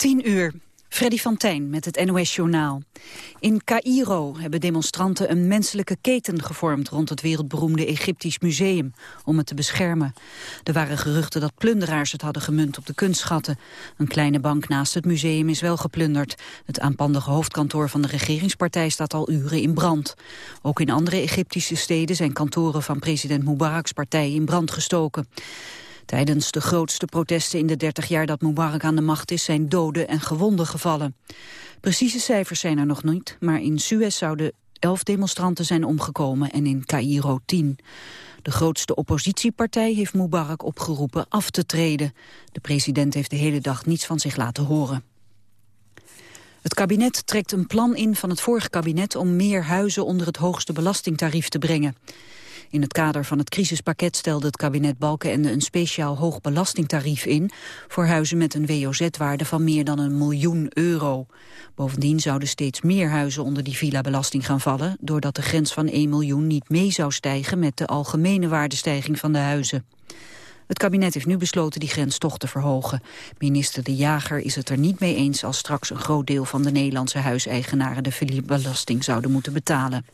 10 uur. Freddy van met het NOS-journaal. In Cairo hebben demonstranten een menselijke keten gevormd... rond het wereldberoemde Egyptisch museum, om het te beschermen. Er waren geruchten dat plunderaars het hadden gemunt op de kunstschatten. Een kleine bank naast het museum is wel geplunderd. Het aanpandige hoofdkantoor van de regeringspartij staat al uren in brand. Ook in andere Egyptische steden zijn kantoren van president Mubarak's partij in brand gestoken. Tijdens de grootste protesten in de 30 jaar dat Mubarak aan de macht is... zijn doden en gewonden gevallen. Precieze cijfers zijn er nog niet, maar in Suez zouden elf demonstranten zijn omgekomen en in Cairo tien. De grootste oppositiepartij heeft Mubarak opgeroepen af te treden. De president heeft de hele dag niets van zich laten horen. Het kabinet trekt een plan in van het vorige kabinet om meer huizen onder het hoogste belastingtarief te brengen. In het kader van het crisispakket stelde het kabinet Balkenende een speciaal hoog belastingtarief in voor huizen met een WOZ-waarde van meer dan een miljoen euro. Bovendien zouden steeds meer huizen onder die villa-belasting gaan vallen, doordat de grens van 1 miljoen niet mee zou stijgen met de algemene waardestijging van de huizen. Het kabinet heeft nu besloten die grens toch te verhogen. Minister De Jager is het er niet mee eens als straks een groot deel van de Nederlandse huiseigenaren de belasting zouden moeten betalen.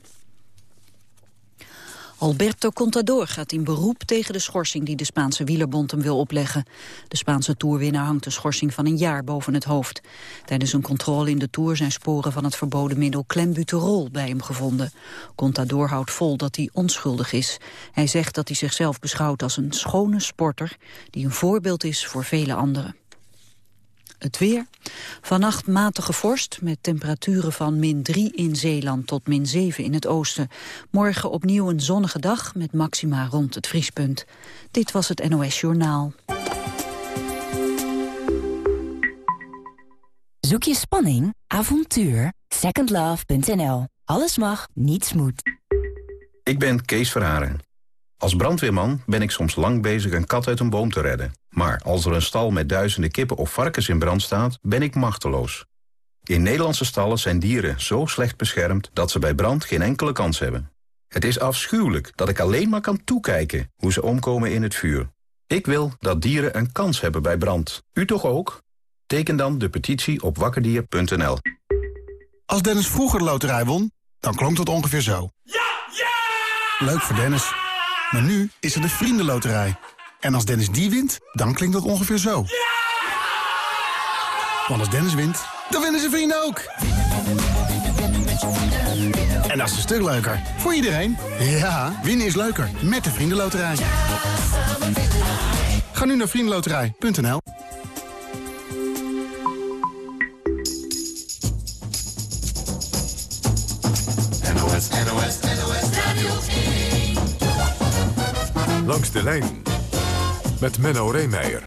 Alberto Contador gaat in beroep tegen de schorsing die de Spaanse wielerbond hem wil opleggen. De Spaanse toerwinnaar hangt een schorsing van een jaar boven het hoofd. Tijdens een controle in de Tour zijn sporen van het verboden middel clenbuterol bij hem gevonden. Contador houdt vol dat hij onschuldig is. Hij zegt dat hij zichzelf beschouwt als een schone sporter die een voorbeeld is voor vele anderen. Het weer. Vannacht matige vorst met temperaturen van min 3 in Zeeland tot min 7 in het oosten. Morgen opnieuw een zonnige dag met maxima rond het vriespunt. Dit was het NOS Journaal. Zoek je spanning, avontuur? Secondlove.nl. Alles mag, niets moet. Ik ben Kees Verharen. Als brandweerman ben ik soms lang bezig een kat uit een boom te redden. Maar als er een stal met duizenden kippen of varkens in brand staat, ben ik machteloos. In Nederlandse stallen zijn dieren zo slecht beschermd dat ze bij brand geen enkele kans hebben. Het is afschuwelijk dat ik alleen maar kan toekijken hoe ze omkomen in het vuur. Ik wil dat dieren een kans hebben bij brand. U toch ook? Teken dan de petitie op wakkerdier.nl. Als Dennis vroeger de loterij won, dan klonk dat ongeveer zo. Ja! Ja! Leuk voor Dennis. Maar nu is er de Vriendenloterij. En als Dennis die wint, dan klinkt dat ongeveer zo. Ja! Want als Dennis wint, dan winnen zijn vrienden ook. En dat is een stuk leuker. Voor iedereen. Ja, winnen is leuker. Met de Vriendenloterij. Ga nu naar vriendenloterij.nl NOS, NOS, NOS Radio 1. Langs de lijn met Menno Reemeijer.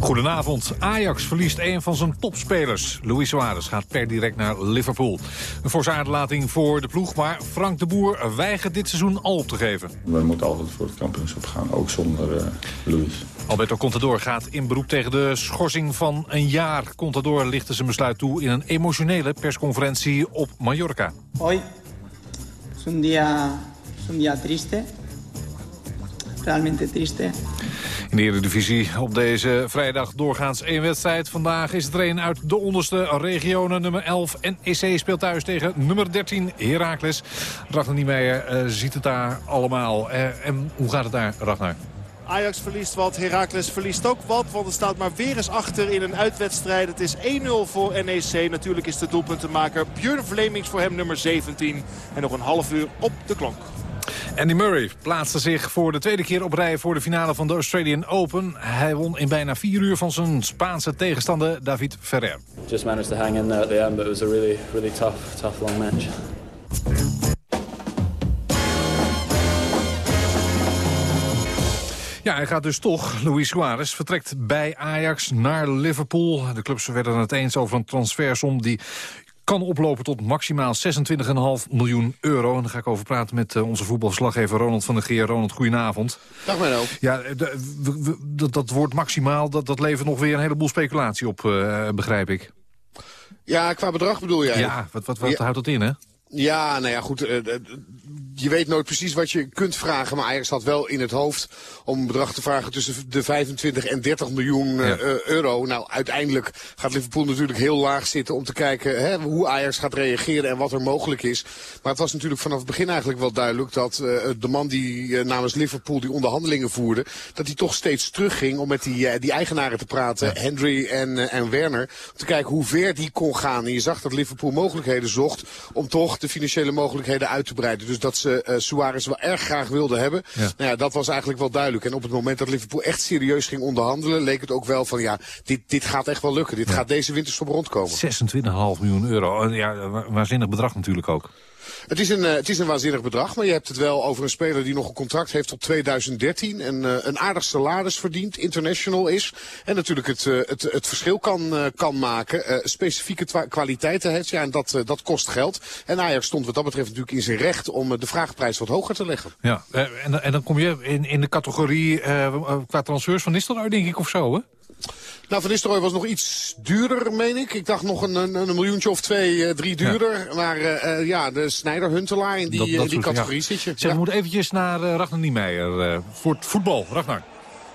Goedenavond. Ajax verliest een van zijn topspelers. Luis Suarez gaat per direct naar Liverpool. Een forse voor de ploeg, maar Frank de Boer weigert dit seizoen al op te geven. We moeten altijd voor het kampioenschap gaan, ook zonder uh, Luis. Alberto Contador gaat in beroep tegen de schorsing van een jaar. Contador lichtte zijn besluit toe in een emotionele persconferentie op Mallorca. Hoi, is een dia is un día triste. Realmente triste. In de Eredivisie op deze vrijdag doorgaans één wedstrijd. Vandaag is het er een uit de onderste regionen. Nummer 11 NEC speelt thuis tegen nummer 13 Heracles. Ragnar Niemeyer uh, ziet het daar allemaal. Uh, en hoe gaat het daar, Ragnar? Ajax verliest wat, Heracles verliest ook wat. Want er staat maar weer eens achter in een uitwedstrijd. Het is 1-0 voor NEC. Natuurlijk is de doelpuntenmaker Björn Vlemings voor hem nummer 17. En nog een half uur op de klok. Andy Murray plaatste zich voor de tweede keer op rij voor de finale van de Australian Open. Hij won in bijna vier uur van zijn Spaanse tegenstander David Ferrer. Just managed to hang in there at the end, but it was a really, really tough, tough long match. Ja, hij gaat dus toch. Luis Suarez vertrekt bij Ajax naar Liverpool. De clubs werden het eens over een transfersom die kan oplopen tot maximaal 26,5 miljoen euro. En daar ga ik over praten met uh, onze voetbalverslaggever Ronald van der Geer. Ronald, goedenavond. Dag Menno. Ja, dat, dat woord maximaal, dat, dat levert nog weer een heleboel speculatie op, uh, begrijp ik. Ja, qua bedrag bedoel jij? Ja, wat, wat, wat houdt dat in, hè? Ja, nou ja, goed. Uh, je weet nooit precies wat je kunt vragen. Maar Ajax had wel in het hoofd om een bedrag te vragen tussen de 25 en 30 miljoen euro. Nou, uiteindelijk gaat Liverpool natuurlijk heel laag zitten om te kijken hè, hoe Ajax gaat reageren en wat er mogelijk is. Maar het was natuurlijk vanaf het begin eigenlijk wel duidelijk dat de man die namens Liverpool die onderhandelingen voerde, dat hij toch steeds terugging om met die, die eigenaren te praten, Henry en, en Werner. Om te kijken hoe ver die kon gaan. En je zag dat Liverpool mogelijkheden zocht om toch de financiële mogelijkheden uit te breiden. Dus dat ze uh, Suarez wel erg graag wilden hebben. Nou ja, dat was eigenlijk wel duidelijk. En op het moment dat Liverpool echt serieus ging onderhandelen, leek het ook wel van ja, dit, dit gaat echt wel lukken. Dit gaat deze winterstop rondkomen. 26,5 miljoen euro. Ja, waanzinnig bedrag natuurlijk ook. Het is, een, uh, het is een waanzinnig bedrag, maar je hebt het wel over een speler die nog een contract heeft tot 2013. En uh, een aardig salaris verdient, international is. En natuurlijk het, uh, het, het verschil kan, kan maken. specifieke kwaliteiten heeft, ja, en dat, dat kost geld. En Ajax stond wat dat betreft natuurlijk in zijn recht om de vraagprijs wat hoger te leggen. Ja, en, en dan kom je in, in de categorie qua transfers van Nistelrooy, denk ik, of zo, hè? Nou, Van Nistelrooy was nog iets duurder, meen ik. Ik dacht nog een, een, een miljoentje of twee, uh, drie duurder. Maar uh, ja, de Snijder Huntelaar in die, dat, dat die categorie zit je. Zeg, we moeten eventjes naar uh, Ragnar Niemeyer voor het voetbal. Ragnar.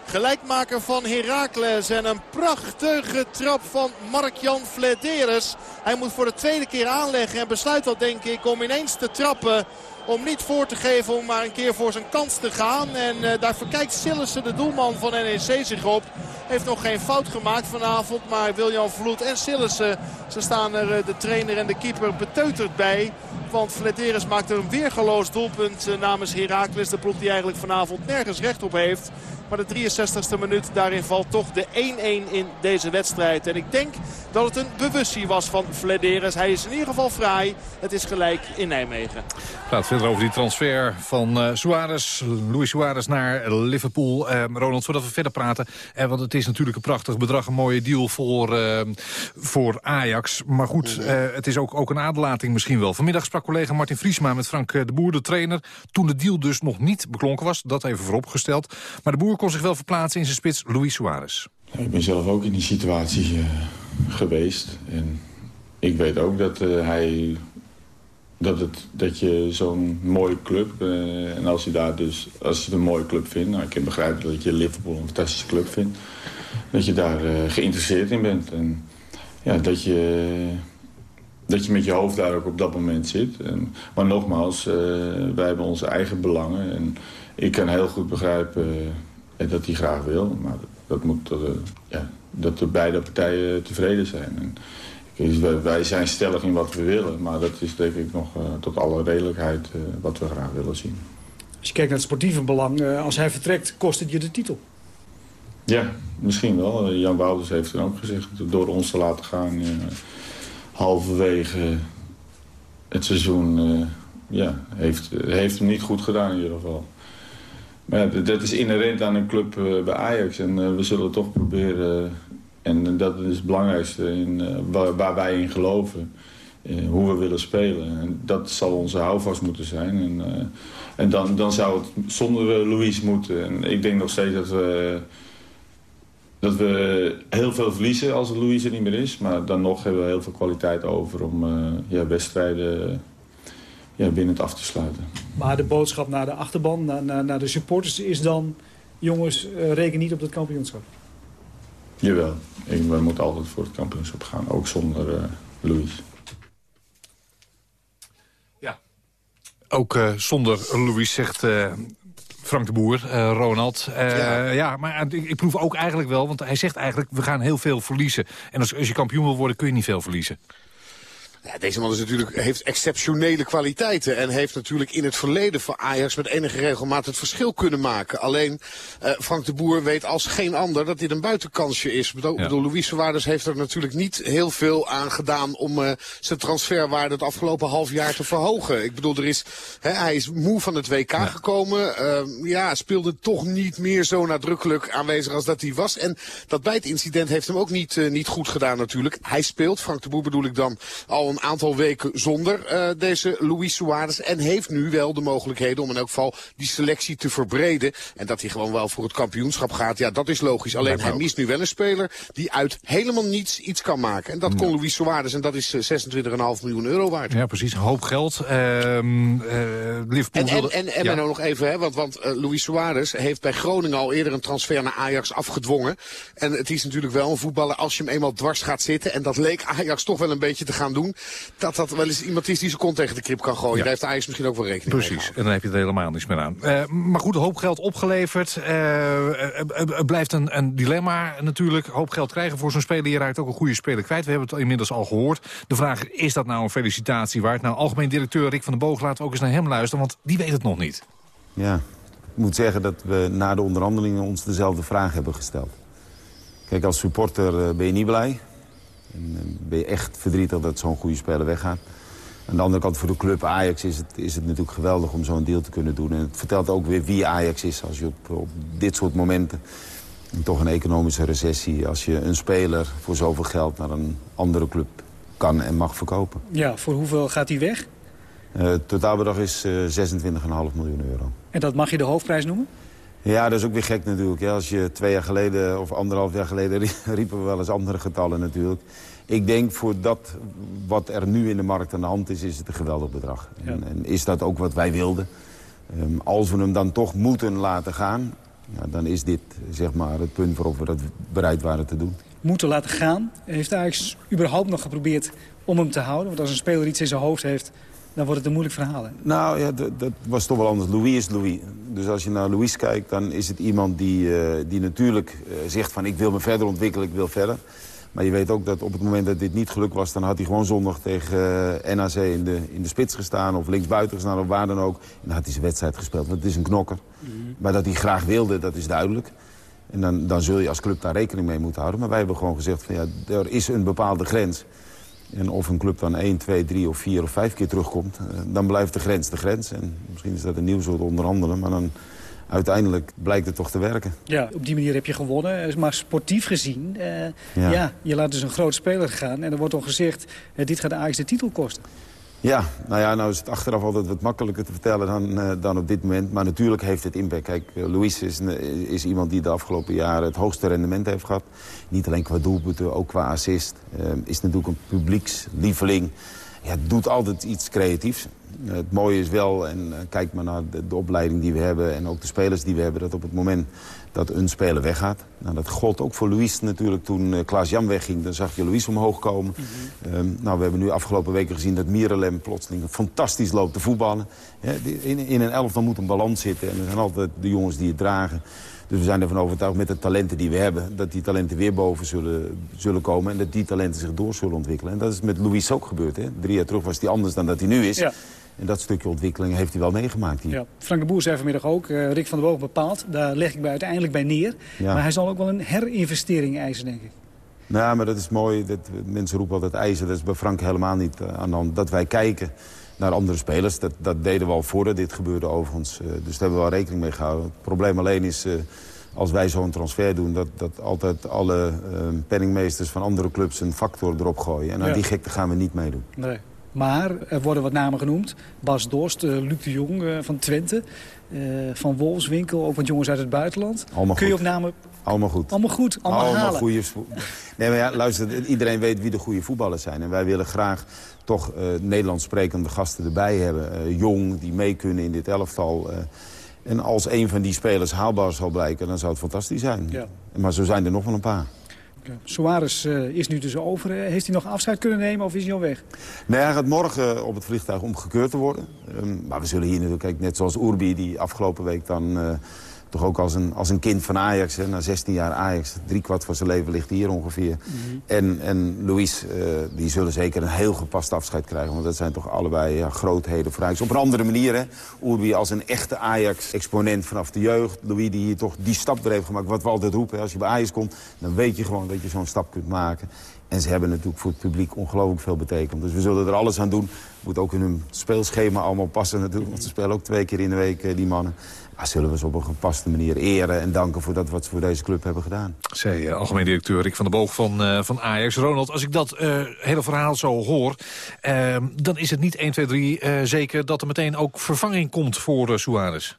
Gelijkmaker van Heracles en een prachtige trap van Mark-Jan Flederis. Hij moet voor de tweede keer aanleggen en besluit dat denk ik om ineens te trappen om niet voor te geven, om maar een keer voor zijn kans te gaan. En uh, daar verkijkt Sillissen, de doelman van NEC, zich op. Heeft nog geen fout gemaakt vanavond, maar Wiljan Vloed en Sillissen, ze staan er uh, de trainer en de keeper beteuterd bij. Want Flederis maakt een weergeloos doelpunt uh, namens Heracles. De ploeg die eigenlijk vanavond nergens recht op heeft. Maar de 63ste minuut, daarin valt toch de 1-1 in deze wedstrijd. En ik denk dat het een bewustzijn was van Flederis. Hij is in ieder geval fraai. Het is gelijk in Nijmegen. Praat verder over die transfer van uh, Suarez, Luis Suarez naar Liverpool. Uh, Ronald, voordat we verder praten, uh, want het is natuurlijk een prachtig bedrag, een mooie deal voor, voor Ajax. Maar goed, het is ook, ook een aderlating misschien wel. Vanmiddag sprak collega Martin Vriesma met Frank de Boer, de trainer. Toen de deal dus nog niet beklonken was, dat even vooropgesteld. Maar de Boer kon zich wel verplaatsen in zijn spits Luis Suarez. Ik ben zelf ook in die situatie geweest. En ik weet ook dat hij dat, het, dat je zo'n mooie club... Uh, en als je, daar dus, als je het een mooie club vindt... Nou, ik heb begrepen dat je Liverpool een fantastische club vindt... dat je daar geïnteresseerd in bent. En ja, dat je, dat je met je hoofd daar ook op dat moment zit. En, maar nogmaals, wij hebben onze eigen belangen. En ik kan heel goed begrijpen dat hij graag wil. Maar dat, moet, ja, dat de beide partijen tevreden zijn. En, wij zijn stellig in wat we willen, maar dat is denk ik nog uh, tot alle redelijkheid wat we graag willen zien. Als je kijkt naar het sportieve belang, als hij vertrekt, kost het je de titel? Ja, misschien wel. Jan Wouters heeft het ook gezegd, door ons te laten gaan halverwege het seizoen, ja, heeft, heeft hem niet goed gedaan in ieder geval. Maar dat is inherent aan een club bij Ajax en we zullen toch proberen en dat is het belangrijkste in, waar, wij in geloven. Hoe we willen spelen. En dat zal onze houvast moeten zijn. En, en dan, dan zou het zonder Louis moeten. En ik denk nog steeds dat we, dat we heel veel verliezen als Louis er niet meer is. Maar dan nog hebben we heel veel kwaliteit over om ja, wedstrijden ja, binnen af te sluiten. Maar de boodschap naar de achterban, naar, naar, naar de supporters is dan... jongens, reken niet op dat kampioenschap. Jawel, ik, we moeten altijd voor het kampioenschap gaan, ook zonder uh, Louis. Ja, ook uh, zonder Louis zegt uh, Frank de Boer, Ronald. Ja. ja. maar ik, ik proef ook eigenlijk wel, want hij zegt eigenlijk... we gaan heel veel verliezen. En als, als je kampioen wil worden, kun je niet veel verliezen. Ja, deze man is natuurlijk, heeft exceptionele kwaliteiten. En heeft natuurlijk in het verleden voor Ajax met enige regelmaat het verschil kunnen maken. Alleen uh, Frank de Boer weet als geen ander dat dit een buitenkansje is. Ik bedoel, ja. Louis Suarez heeft er natuurlijk niet heel veel aan gedaan om uh, zijn transferwaarde het afgelopen half jaar te verhogen. Ik bedoel, er is, hè, hij is moe van het WK ja. gekomen. Uh, ja, speelde toch niet meer zo nadrukkelijk aanwezig als dat hij was. En dat bijtincident heeft hem ook niet, niet goed gedaan natuurlijk. Hij speelt, Frank de Boer bedoel ik dan, al al een aantal weken zonder uh, deze Luis Suarez. En heeft nu wel de mogelijkheden om in elk geval die selectie te verbreden. En dat hij gewoon wel voor het kampioenschap gaat, ja dat is logisch. Alleen hij mist nu wel een speler die uit helemaal niets iets kan maken. En dat kon Luis Suarez en dat is 26,5 miljoen euro waard. Ja precies, een hoop geld. Ehm, Liverpool en, en, en, en ja. nog even, hè, want, want Luis Suarez heeft bij Groningen al eerder een transfer naar Ajax afgedwongen. En het is natuurlijk wel een voetballer als je hem eenmaal dwars gaat zitten. En dat leek Ajax toch wel een beetje te gaan doen. Dat dat wel eens iemand is die zijn kont tegen de krip kan gooien. Daar heeft Ajax misschien ook wel rekening Precies. mee Precies, en dan heb je er helemaal niets meer aan. Uh, maar goed, een hoop geld opgeleverd. Het uh, blijft een, een, dilemma natuurlijk. Hoop geld krijgen voor zo'n speler. Je raakt ook een goede speler kwijt. We hebben het inmiddels al gehoord. De vraag, is dat nou een felicitatie waard? Nou, algemeen directeur Rick van den Boog laat ook eens naar hem luisteren. Want die weet het nog niet. Ja, ik moet zeggen dat we na de onderhandelingen ons dezelfde vraag hebben gesteld. Kijk, als supporter ben je niet blij. En ben je echt verdrietig dat zo'n goede speler weggaat. Aan de andere kant voor de club Ajax is het, is het natuurlijk geweldig om zo'n deal te kunnen doen. En het vertelt ook weer wie Ajax is als je op, op dit soort momenten... toch een economische recessie, als je een speler voor zoveel geld naar een andere club kan en mag verkopen. Ja, voor hoeveel gaat hij weg? Uh, het totaalbedrag is uh, 26,5 miljoen euro. En dat mag je de hoofdprijs noemen? Ja, dat is ook weer gek natuurlijk. Ja, als je twee jaar geleden of anderhalf jaar geleden riepen we wel eens andere getallen natuurlijk. Ik denk voor dat wat er nu in de markt aan de hand is, is het een geweldig bedrag. Ja. En, en, is dat ook wat wij wilden. Um, als we hem dan toch moeten laten gaan, ja, dan is dit zeg maar, het punt waarop we dat bereid waren te doen. Moeten laten gaan? Heeft Ajax überhaupt nog geprobeerd om hem te houden? Want als een speler iets in zijn hoofd heeft, dan wordt het een moeilijk verhaal. Hè? Nou ja, dat was toch wel anders. Louis is Louis. Dus als je naar Louis kijkt, dan is het iemand die, uh, die natuurlijk uh, zegt van ik wil me verder ontwikkelen, ik wil verder. Maar je weet ook dat op het moment dat dit niet gelukt was... dan had hij gewoon zondag tegen uh, NAC in de, in de spits gestaan... of linksbuiten gestaan of waar dan ook. En dan had hij zijn wedstrijd gespeeld, want het is een knokker. Mm -hmm. Maar dat hij graag wilde, dat is duidelijk. En dan, dan zul je als club daar rekening mee moeten houden. Maar wij hebben gewoon gezegd van ja, er is een bepaalde grens... En of een club dan 1, 2, 3 of 4 of 5 keer terugkomt... dan blijft de grens de grens. En misschien is dat een nieuw soort onderhandelen, maar dan uiteindelijk blijkt het toch te werken. Ja, op die manier heb je gewonnen. Maar sportief gezien, uh, ja. ja. je laat dus een groot speler gaan... en er wordt al gezegd, uh, dit gaat de Ajax de titel kosten. Ja, nou ja, nou is het achteraf altijd wat makkelijker te vertellen dan, uh, dan op dit moment. Maar natuurlijk heeft het impact. Kijk, uh, Luis is, is iemand die de afgelopen jaren het hoogste rendement heeft gehad. Niet alleen qua doelpunten, ook qua assist. Uh, is natuurlijk een publiekslieveling. Ja, doet altijd iets creatiefs. Het mooie is wel, en kijk maar naar de, de, opleiding die we hebben... en ook de spelers die we hebben, dat op het moment dat een speler weggaat... Nou, dat gold ook voor Luis natuurlijk. Toen uh, Klaas-Jan wegging, dan zag je Luis omhoog komen. Mm -hmm. um, nou, we hebben nu afgelopen weken gezien dat Mirelem plotseling fantastisch loopt te voetballen. In, in een elftal moet een balans zitten. En er zijn altijd de jongens die het dragen. Dus we zijn ervan overtuigd met de talenten die we hebben... dat die talenten weer boven zullen, zullen komen... en dat die talenten zich door zullen ontwikkelen. En dat is met Luis ook gebeurd. Hè? Drie jaar terug was hij anders dan dat hij nu is. Ja. En dat stukje ontwikkeling heeft hij wel meegemaakt hier. Ja. Frank de Boer zei vanmiddag ook, uh, Rick van der Boog bepaalt. Daar leg ik bij uiteindelijk bij neer. Ja. Maar hij zal ook wel een herinvestering eisen, denk ik. Nou, maar dat is mooi. Dat, mensen roepen altijd eisen. Dat is bij Frank helemaal niet uh, aan de hand. Dat wij kijken naar andere spelers. Dat, dat deden we al voordat dit gebeurde overigens. Uh, dus daar hebben we wel rekening mee gehouden. Het probleem alleen is... Uh, als wij zo'n transfer doen, dat, dat altijd alle uh, penningmeesters van andere clubs een factor erop gooien. En aan ja. die gekte gaan we niet meedoen. Nee. Maar er worden wat namen genoemd. Bas Dorst, uh, Luc de Jong uh, van Twente. Uh, van Wolfswinkel, ook wat jongens uit het buitenland. Allemaal Kun je goed. namen... Allemaal goed. Allemaal goed, allemaal, allemaal halen. Goeie... Nee, maar ja, luister, iedereen weet wie de goede voetballers zijn. En wij willen graag toch Nederlands sprekende gasten erbij hebben. jong, die mee kunnen in dit elftal. en als een van die spelers haalbaar zal blijken, dan zou het fantastisch zijn. Ja. Maar zo zijn er nog wel een paar. Suarez uh, is nu dus over. Heeft hij nog afscheid kunnen nemen of is hij al weg? Nee, hij gaat morgen op het vliegtuig om gekeurd te worden. Um, maar we zullen hier natuurlijk, kijk, net zoals Urbi die afgelopen week dan... Toch ook als een, als een kind van Ajax, hè, na 16 jaar Ajax. Driekwart van zijn leven ligt hier ongeveer. Mm -hmm. En, en Luis, uh, die zullen zeker een heel gepast afscheid krijgen. Want dat zijn toch allebei ja, grootheden voor Ajax. Op een andere manier, hè. Urbi als een echte Ajax-exponent vanaf de jeugd. Louis die hier toch die stap weer heeft gemaakt. Wat we altijd roepen, hè. als je bij Ajax komt, dan weet je gewoon dat je zo'n stap kunt maken. En ze hebben natuurlijk voor het publiek ongelooflijk veel betekend. Dus we zullen er alles aan doen. Moet ook in hun speelschema allemaal passen natuurlijk. Want ze spelen ook twee keer in de week, eh, die mannen. Maar zullen we ze op een gepaste manier eren en danken voor dat wat ze voor deze club hebben gedaan. Zei uh, algemeen directeur Rick van der Boog van, uh, van Ajax. Ronald, als ik dat uh, hele verhaal zo hoor... Ehm, dan is het niet 1, 2, 3 zeker dat er meteen ook vervanging komt voor Suarez.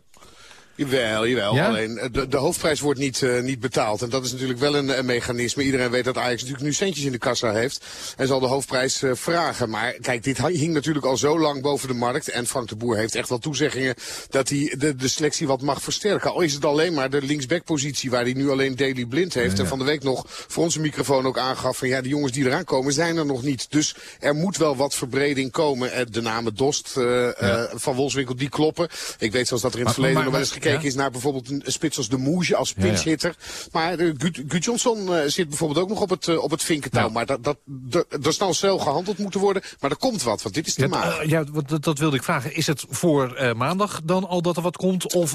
Jawel, jawel. Alleen eh, de, de, hoofdprijs wordt niet, uh, niet betaald. En dat is natuurlijk wel een, een, mechanisme. Iedereen weet dat Ajax natuurlijk nu centjes in de kassa heeft. En zal de hoofdprijs uh, vragen. Maar kijk, dit hing natuurlijk al zo lang boven de markt. En Frank de Boer heeft echt wel toezeggingen dat hij de, de selectie wat mag versterken. Al is het alleen maar de linksbackpositie waar hij nu alleen Daily Blind heeft. En van de week nog voor onze microfoon ook aangaf van ja, de jongens die eraan komen zijn er nog niet. Dus er moet wel wat verbreding komen. De namen Dost ja. van Wolfswinkel, die kloppen. Ik weet zelfs dat er in het maar, verleden maar, nog wel eens gekeken is naar bijvoorbeeld een spits als de Moege als pinchhitter. Maar uh, Johnson uh, zit bijvoorbeeld ook nog op het, uh, op het vinkentouw. Maar dat, dat, dat, zal snel gehandeld moeten worden. Maar er komt wat, want dit is te maag. ja, dat, dat, wilde ik vragen. Is het voor maandag dan al dat er wat komt? Of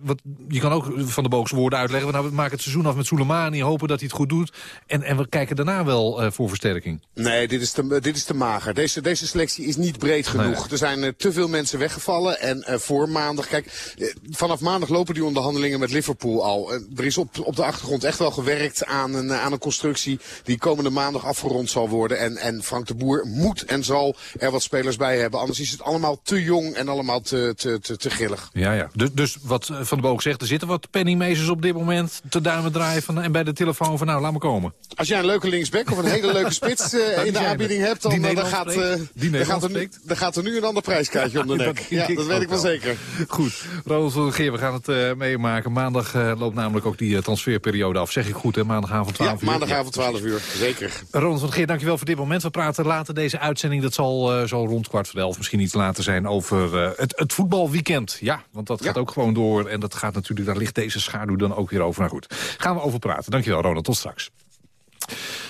wat, je kan ook van de boogse woorden uitleggen. Nou, we maken het seizoen af met Soleimani, hopen dat hij het goed doet. En, en we kijken daarna wel voor versterking. Nee, dit is te, dit is te mager. Deze, deze selectie is niet breed genoeg. Er zijn te veel mensen weggevallen. En voor maandag, kijk, vanaf maandag lopen die onderhandelingen met Liverpool al. Er is op, op de achtergrond echt wel gewerkt aan een, aan een constructie die komende maandag afgerond zal worden. En, en Frank de Boer moet en zal er wat spelers bij hebben. Anders is het allemaal te jong en allemaal te, te, te, te grillig. Ja, ja. Dus, dus wat eh, Van de Boog zegt, er zitten wat pennymezers op dit moment te duimen draaien van, en bij de telefoon van nou, laat me komen. Als jij een leuke linksback of een hele leuke spits uh, in de aanbieding hebt, dan, dan, gaat, uh, dan, gaat er nu, dan gaat er nu een ander prijskaartje om de nek. ja, dat weet ik wel zeker. Goed, Ronald van Geer, we gaan het uh, meemaken. Maandag uh, loopt namelijk ook die uh, transferperiode af. Zeg ik goed, hè? Maandagavond 12 ja, maandagavond 12 uur, zeker. Ronald van Geer, dankjewel voor dit moment. We praten later deze uitzending, dat zal zo rond kwart voor elf, misschien iets later zijn, over het, het voetbalweekend. Ja, want dat gaat ook gewoon door. En dat gaat natuurlijk, daar ligt deze schaduw dan ook weer over. Nou goed, gaan we over praten. Dankjewel, Ronald. Tot straks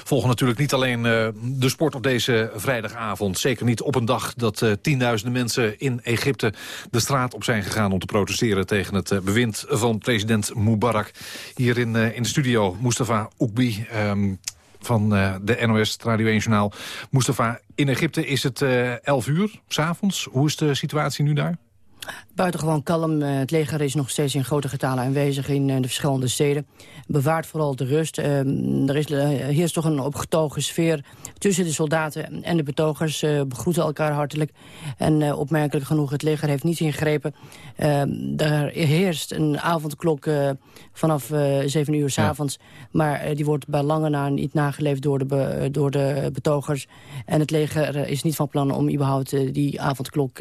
volgen natuurlijk niet alleen uh, de sport op deze vrijdagavond. Zeker niet op een dag dat uh, tienduizenden mensen in Egypte de straat op zijn gegaan... om te protesteren tegen het uh, bewind van president Mubarak. Hier in, in de studio Mustafa Oekbi... Um, van de NOS, Radio 1 Journaal. Mustafa, in Egypte is het 11 uur, s'avonds. Hoe is de situatie nu daar? Buitengewoon kalm. Eh, het leger is nog steeds in grote getalen aanwezig in eh, de verschillende steden. Bewaart vooral de rust. Ehm, er is, eh, heerst toch een opgetogen sfeer tussen de soldaten en de betogers. begroeten elkaar hartelijk. En opmerkelijk genoeg, het leger heeft niet ingegrepen. Ehm, er heerst een avondklok vanaf 7 uur s'avonds. Ja. Maar die wordt bij lange na niet nageleefd door de, door de betogers. En het leger is niet van plan om überhaupt die avondklok,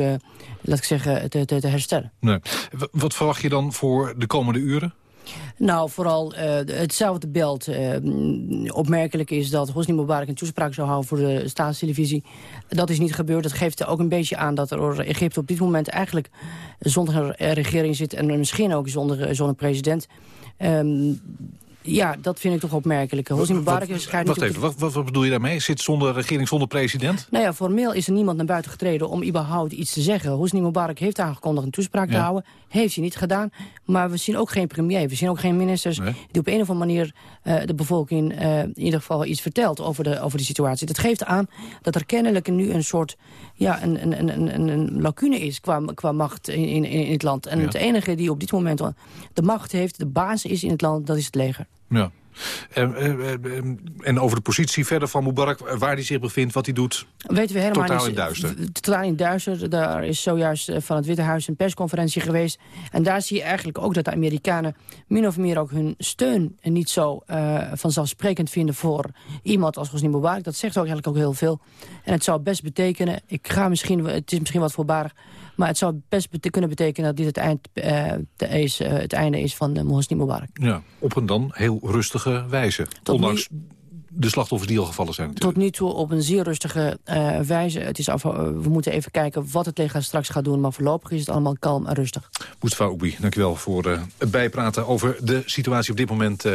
laat ik zeggen, te, te, te herstellen. Nee. Wat verwacht je dan voor de komende uren? Nou, vooral uh, hetzelfde beeld. Uh, opmerkelijk is dat Hosni Mubarak een toespraak zou houden voor de staatstelevisie. Dat is niet gebeurd. Dat geeft ook een beetje aan dat er Egypte op dit moment eigenlijk zonder regering zit... en misschien ook zonder, zonder president. Um, ja, dat vind ik toch opmerkelijk. Hosni Mubarak is Wacht even, wat, wat, wat, bedoel je daarmee? Zit zonder regering, zonder president? Nou ja, formeel is er niemand naar buiten getreden om überhaupt iets te zeggen. Hosni Mubarak heeft aangekondigd een toespraak te houden. Heeft hij niet gedaan. Maar we zien ook geen premier. We zien ook geen ministers die op een of andere manier uh, de bevolking uh, in ieder geval iets vertelt over de, over de situatie. Dat geeft aan dat er kennelijk nu een soort ja, een, een, een, een lacune is qua, qua macht in, in, in het land. En het enige die op dit moment de macht heeft, de basis is in het land, dat is het leger. Ja. En, en, over de positie verder van Mubarak, waar hij zich bevindt, wat hij doet, Weten we helemaal totaal in duister. Totaal in duister. Daar is zojuist eh, van het Witte Huis een persconferentie geweest. En daar zie je eigenlijk ook dat de Amerikanen min of meer ook hun steun niet zo uh, vanzelfsprekend vinden voor iemand als Hosni Mubarak. Dat zegt ook eigenlijk ook heel veel. En het zou best betekenen, ik ga misschien, het is misschien wat voorbarig, maar het zou best kunnen betekenen dat dit het, eind, uh, is, uh, het einde is van uh, Hosni Mubarak. Ja, op een dan heel rustige wijze. Tot ondanks nu, de slachtoffers die al gevallen zijn natuurlijk. Tot nu toe op een zeer rustige uh, wijze. Het is af, we moeten even kijken wat het leger straks gaat doen. Maar voorlopig is het allemaal kalm en rustig. Mustafa Oekbi, dankjewel voor het bijpraten over de situatie op dit moment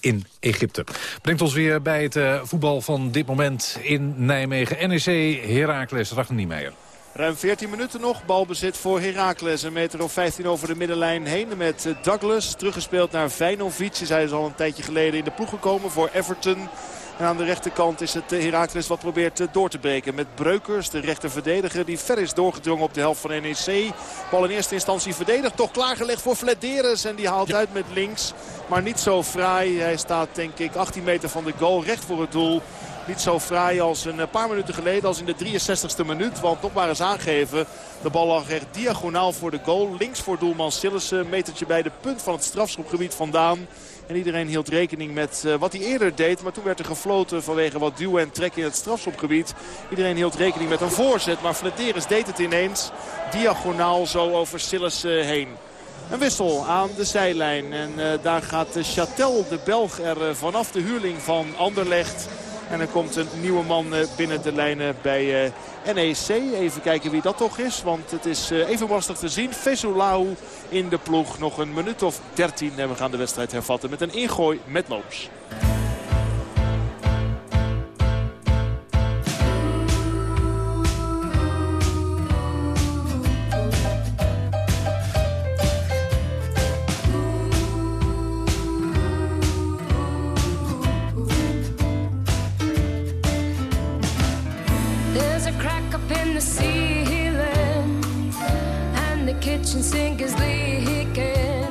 in Egypte. Brengt ons weer bij het voetbal van dit moment in Nijmegen. NEC Heracles, Ragnar Niemeyer. Ruim 14 minuten nog. Balbezit voor Heracles. Een meter of 15 over de middenlijn heen met Douglas. Teruggespeeld naar Vijnovic. Hij is al een tijdje geleden in de ploeg gekomen voor Everton. En aan de rechterkant is het Heracles wat probeert door te breken. Met Breukers, de rechterverdediger, die ver is doorgedrongen op de helft van NEC. Bal in eerste instantie verdedigd. Toch klaargelegd voor Flederis. En die haalt uit met links. Maar niet zo fraai. Hij staat denk ik 18 meter van de goal. Recht voor het doel. Niet zo fraai als een paar minuten geleden. Als in de 63ste minuut. Want nog maar eens aangeven. De bal lag echt diagonaal voor de goal. Links voor doelman Sillissen. Een metertje bij de punt van het strafschopgebied vandaan. En iedereen hield rekening met uh, wat hij eerder deed. Maar toen werd er gefloten vanwege wat duwen en trekken in het strafschopgebied. Iedereen hield rekening met een voorzet. Maar Flederis deed het ineens diagonaal zo over Sillissen heen. Een wissel aan de zijlijn. En daar gaat Chatel, de Belg, er vanaf de huurling van Anderlecht. En er komt een nieuwe man binnen de lijnen bij NEC. Even kijken wie dat toch is. Want het is even lastig te zien. Vesulau in de ploeg. Nog een minuut of 13 en we gaan de wedstrijd hervatten met een ingooi met Loops. Kitchen sink is leaking.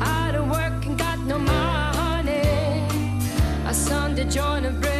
Out of work and got no money. I Sunday joint of bread and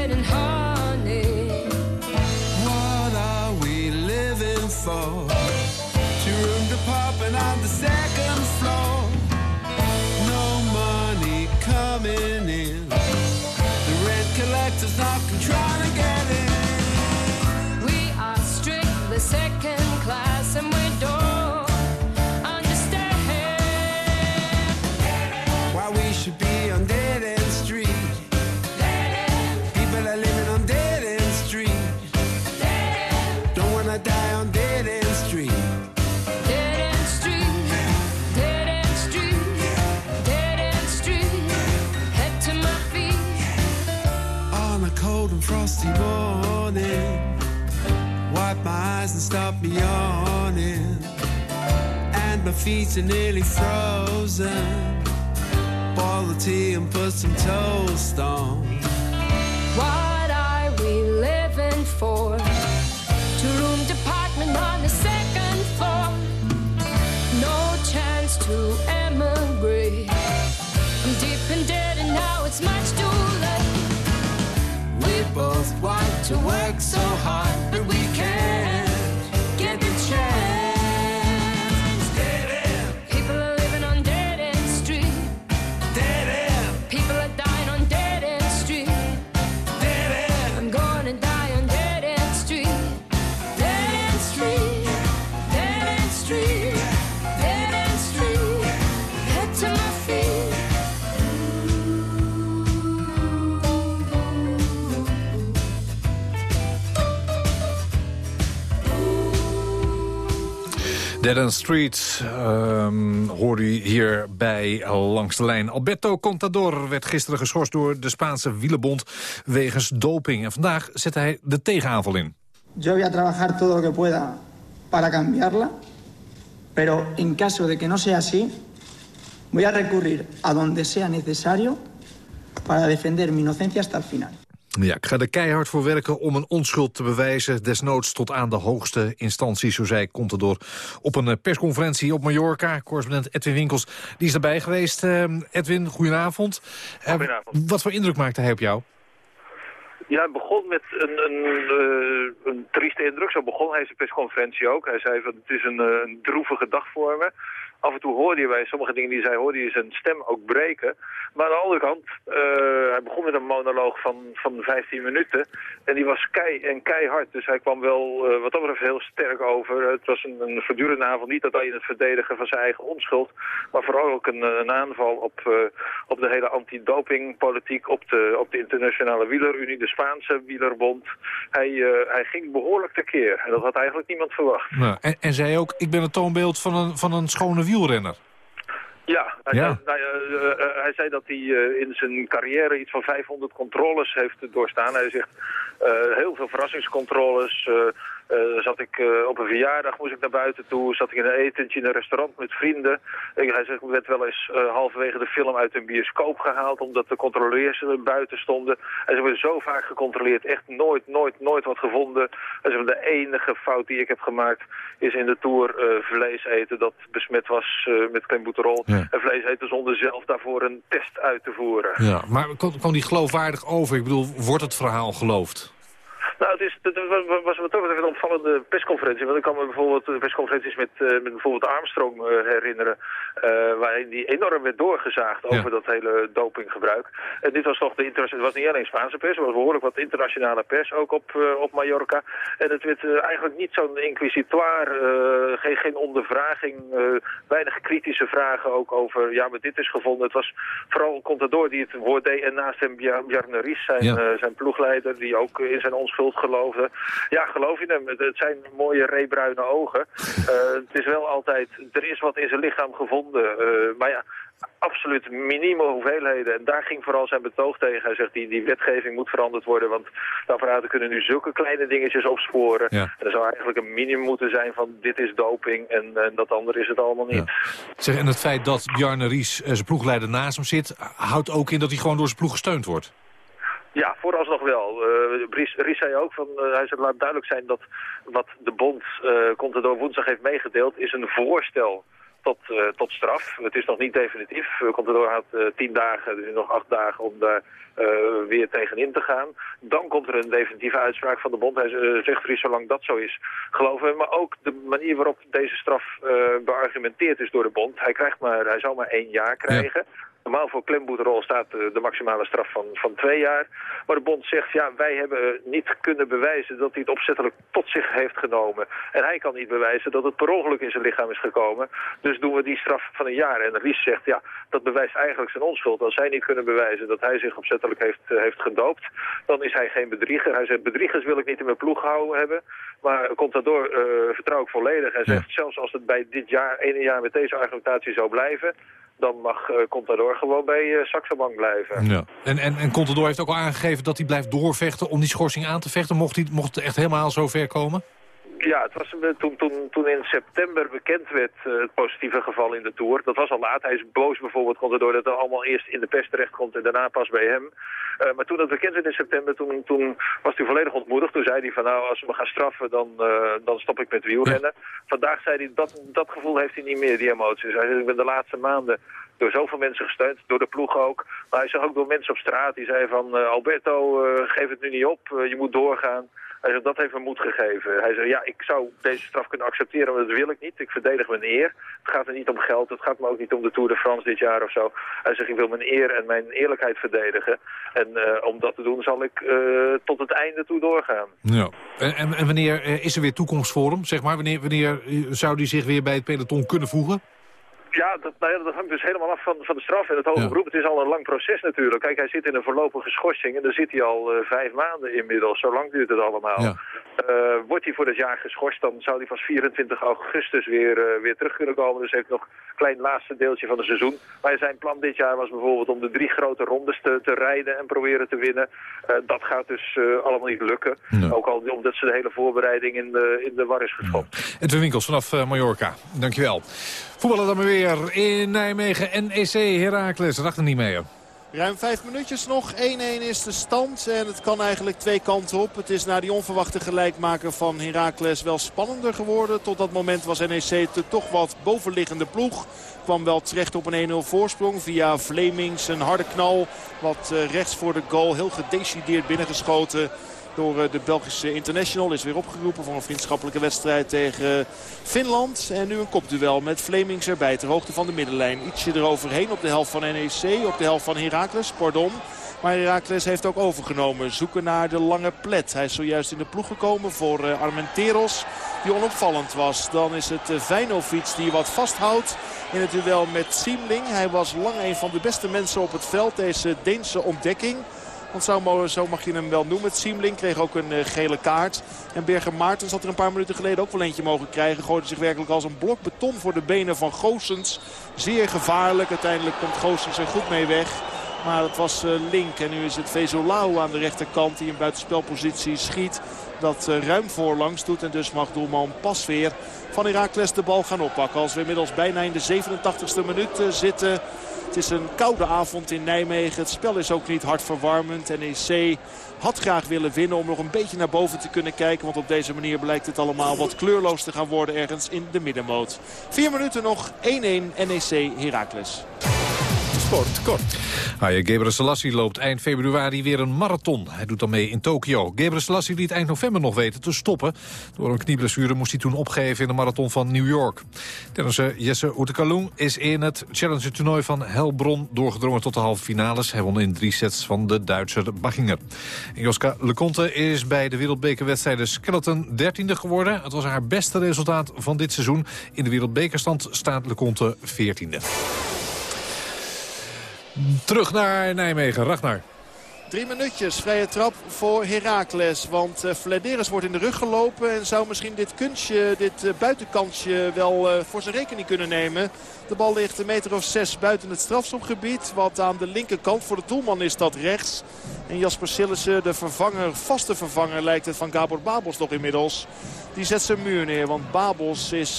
stop me yawning. And my feet are nearly frozen boil the tea and put some toast on. What are we living for? Two room department on the second floor. No chance to emigrate. I'm deep in debt and now it's much too late. We both want to work so hard, but we Dead End Street um, hoorde u hier bij langs de lijn. Alberto Contador werd gisteren geschorst door de Spaanse wielenbond wegens doping. En vandaag zet hij de tegenaanval in. Yo voy a trabajar todo lo que pueda para cambiarla. Pero en caso de que no sea así, voy a recurrir a donde sea necesario para defender mi inocencia hasta el final. Ja, ik ga er keihard voor werken om een onschuld te bewijzen. Desnoods tot aan de hoogste instantie, zo zei Contador op een eh, persconferentie op Mallorca. Correspondent Edwin Winkels, die is erbij geweest. Uh, Edwin, goedenavond. Goedenavond. Uh, wat voor indruk maakte hij op jou? Ja, hij begon met een, een, een trieste indruk. Zo begon hij zijn persconferentie ook. Hij zei van het is een, een droevige dag voor me af en toe hoorde je bij sommige dingen die hij zei, hoorde je zijn stem ook breken. Maar aan de andere kant, uh, hij begon met een monoloog van, van 15 minuten. En die was kei en keihard. Dus hij kwam wel uh, wat dat betreft heel sterk over. Het was een, een voortdurende avond, niet alleen het verdedigen van zijn eigen onschuld. Maar vooral ook een, een aanval op, uh, op de hele antidopingpolitiek. Op de, op de internationale wielerunie, de Spaanse wielerbond. Hij, hij ging behoorlijk tekeer. En dat had eigenlijk niemand verwacht. Nou, en, en zei ook, ik ben het toonbeeld van een, van een schone wielrenner. Ja, hij, Ja. Zei, nou, ja, uh, uh, hij zei dat hij uh, in zijn carrière iets van 500 controles heeft doorstaan. Hij zegt heel veel verrassingscontroles, uh, Uh, zat ik uh, op een verjaardag, moest ik naar buiten toe. Zat ik in een etentje in een restaurant met vrienden. Ik, hij zegt, ik werd wel eens uh, halverwege de film uit een bioscoop gehaald... omdat de controleurs buiten stonden. En ze werden zo vaak gecontroleerd. Echt nooit, nooit, nooit wat gevonden. En ze de enige fout die ik heb gemaakt... is in de Tour vlees eten dat besmet was met klemboeterol. Ja. En vlees eten zonder zelf daarvoor een test uit te voeren. Ja, maar kwam die geloofwaardig over? Ik bedoel, wordt het verhaal geloofd? Nou, het, is, het was wat toch een opvallende persconferentie. Want ik kan me bijvoorbeeld de persconferenties met, uh, met bijvoorbeeld Armstrong uh, herinneren. Uh, waarin die enorm werd doorgezaagd over ja. dat hele dopinggebruik. En dit was toch de internationale, het was niet alleen Spaanse pers, er was behoorlijk wat internationale pers ook op, op Mallorca. En het werd eigenlijk niet zo'n inquisitoire, geen, geen ondervraging, weinig kritische vragen ook over, ja, maar dit is gevonden. Het was vooral Contador die het woord deed en naast hem Bjarne Ries, zijn, ja. zijn ploegleider, die ook in zijn onschuld geloofde. Ja, geloof in hem. Het zijn mooie reebruine ogen. Uh, het is wel altijd, er is wat in zijn lichaam gevonden. Uh, maar ja, absoluut minieme hoeveelheden. En daar ging vooral zijn betoog tegen. Hij zegt, die, die wetgeving moet veranderd worden, want de apparaten kunnen nu zulke kleine dingetjes opsporen. Ja. En er zou eigenlijk een minimum moeten zijn van dit is doping en, en dat andere is het allemaal niet. Ja. Zeg, en het feit dat Bjarne Ries, zijn ploegleider, naast hem zit, houdt ook in dat hij gewoon door zijn ploeg gesteund wordt? Ja, vooralsnog wel. Uh, Ries, Ries zei ook, van, uh, hij zei laat duidelijk zijn dat wat de bond uh, Contador woensdag heeft meegedeeld is een voorstel tot, uh, tot straf. Het is nog niet definitief. Uh, Contador had tien dagen, dus nog acht dagen om daar weer tegenin te gaan. Dan komt er een definitieve uitspraak van de bond. Hij zegt Ries, zolang dat zo is, geloven we. Maar ook de manier waarop deze straf beargumenteerd is door de bond. Hij, krijgt maar, hij zou maar één jaar krijgen. Ja. Normaal voor klemboeterol staat de, de, maximale straf van, van twee jaar. Maar de bond zegt, ja, wij hebben niet kunnen bewijzen dat hij het opzettelijk tot zich heeft genomen. En hij kan niet bewijzen dat het per ongeluk in zijn lichaam is gekomen. Dus doen we die straf van een jaar. En Ries zegt, ja, dat bewijst eigenlijk zijn onschuld. Als zij niet kunnen bewijzen dat hij zich opzettelijk heeft, uh, heeft gedoopt, dan is hij geen bedrieger. Hij zegt, bedriegers wil ik niet in mijn ploeg houden hebben. Maar komt daardoor uh, vertrouw ik volledig. Hij zegt, zelfs als het bij dit jaar, ene jaar met deze argumentatie zou blijven dan mag uh, Contador gewoon bij uh, Saxo Bank blijven. Ja. En, en, en Contador heeft ook al aangegeven dat hij blijft doorvechten om die schorsing aan te vechten. Mocht, hij, mocht het echt helemaal zo ver komen? Ja, het was toen, toen, toen in september bekend werd uh, het positieve geval in de Tour. Dat was al laat. Hij is boos bijvoorbeeld Contador dat het allemaal eerst in de pers terechtkomt en daarna pas bij hem. Uh, maar toen dat bekend werd in september, toen, toen was hij volledig ontmoedigd. Toen zei hij van nou, als we me gaan straffen, dan, uh, dan stop ik met wielrennen. Ja. Vandaag zei hij, dat, dat gevoel heeft hij niet meer, die emoties. Hij zei, ik ben de laatste maanden door zoveel mensen gesteund, door de ploeg ook. Maar hij zag ook door mensen op straat, die zeiden van Alberto, geef het nu niet op, je moet doorgaan. Hij zegt, dat heeft me moed gegeven. Hij zegt, ja, ik zou deze straf kunnen accepteren, maar dat wil ik niet. Ik verdedig mijn eer. Het gaat er niet om geld, het gaat me ook niet om de Tour de France dit jaar of zo. Hij zegt, ik wil mijn eer en mijn eerlijkheid verdedigen. En uh, om dat te doen zal ik uh, tot het einde toe doorgaan. Ja. En, en, wanneer uh, is er weer toekomst voor hem? Zeg maar, wanneer, wanneer zou hij zich weer bij het peloton kunnen voegen? Ja dat, nou ja, dat hangt dus helemaal af van, van de straf en het hoge ja. beroep. Het is al een lang proces natuurlijk. Kijk, hij zit in een voorlopige schorsing en daar zit hij al uh, vijf maanden inmiddels. Zo lang duurt het allemaal. Ja. Uh, wordt hij voor het jaar geschorst, dan zou hij pas 24 augustus weer, uh, weer terug kunnen komen. Dus hij heeft nog een klein laatste deeltje van het seizoen. Maar zijn plan dit jaar was bijvoorbeeld om de drie grote rondes te, te rijden en proberen te winnen. dat gaat dus allemaal niet lukken. Ook al omdat ze de hele voorbereiding in de, in de war is geschopt. Edwin Winkels vanaf Mallorca, dankjewel. Voetballen dan weer in Nijmegen. NEC Heracles, dat er niet mee. Ruim vijf minuutjes nog. 1-1 is de stand. En het kan eigenlijk twee kanten op. Het is na die onverwachte gelijkmaker van Heracles wel spannender geworden. Tot dat moment was NEC de toch wat bovenliggende ploeg. Kwam wel terecht op een 1-0 voorsprong via Vlemings. Een harde knal. Wat rechts voor de goal. Heel gedecideerd binnengeschoten door de Belgische international. Is weer opgeroepen voor een vriendschappelijke wedstrijd tegen Finland. En nu een kopduel met Flemings erbij ter hoogte van de middenlijn. Ietsje eroverheen op de helft van NEC, op de helft van Heracles, pardon. Maar Heracles heeft ook overgenomen. Zoeken naar de lange plet. Hij is zojuist in de ploeg gekomen voor uh, Armenteros. Die onopvallend was. Dan is het Vijnovic die wat vasthoudt in het duel met Siemling. Hij was lang een van de beste mensen op het veld. Deze Deense ontdekking. Want zo, zo mag je hem wel noemen. Siemling kreeg ook een uh, gele kaart. En Berger Maartens had er een paar minuten geleden ook wel eentje mogen krijgen. Gooide zich werkelijk als een blok beton voor de benen van Goossens. Zeer gevaarlijk. Uiteindelijk komt Goossens er goed mee weg. Maar het was uh, Link en nu is het Vezolau aan de rechterkant die in buitenspelpositie schiet. Dat uh, ruim voorlangs doet en dus mag doelman Pasveer van Heracles de bal gaan oppakken. Als we inmiddels bijna in de 87ste minuut zitten. Het is een koude avond in Nijmegen. Het spel is ook niet hard verwarmend. NEC had graag willen winnen om nog een beetje naar boven te kunnen kijken. Want op deze manier blijkt het allemaal wat kleurloos te gaan worden ergens in de middenmoot. Vier minuten nog 1-1 NEC Heracles. Sport, kort. Haye Gebre Selassie loopt eind februari weer een marathon. Hij doet dan mee in Tokio. Gebre Selassie liet eind november nog weten te stoppen. Door een knieblessure moest hij toen opgeven in de marathon van New York. Tennisser Jesse Oetekalung is in het Challenger toernooi van Helbron doorgedrongen tot de halve finales. Hij won in drie sets van de Duitser Bachinger. Joska Leconte is bij de wereldbekerwedstrijden Skeleton 13e geworden. Het was haar beste resultaat van dit seizoen. In de wereldbekerstand staat Leconte 14e. Terug naar Nijmegen. Ragnar. Drie minuutjes, vrije trap voor Heracles. Want uh, wordt in de rug gelopen en zou misschien dit kunstje, dit uh, buitenkansje wel uh, voor zijn rekening kunnen nemen. De bal ligt een meter of zes buiten het strafschopgebied. Wat aan de linkerkant, voor de doelman is dat rechts. En Jasper Sillissen, de vervanger, vaste vervanger lijkt het van Gabor Babels toch inmiddels. Die zet zijn muur neer, want Babels is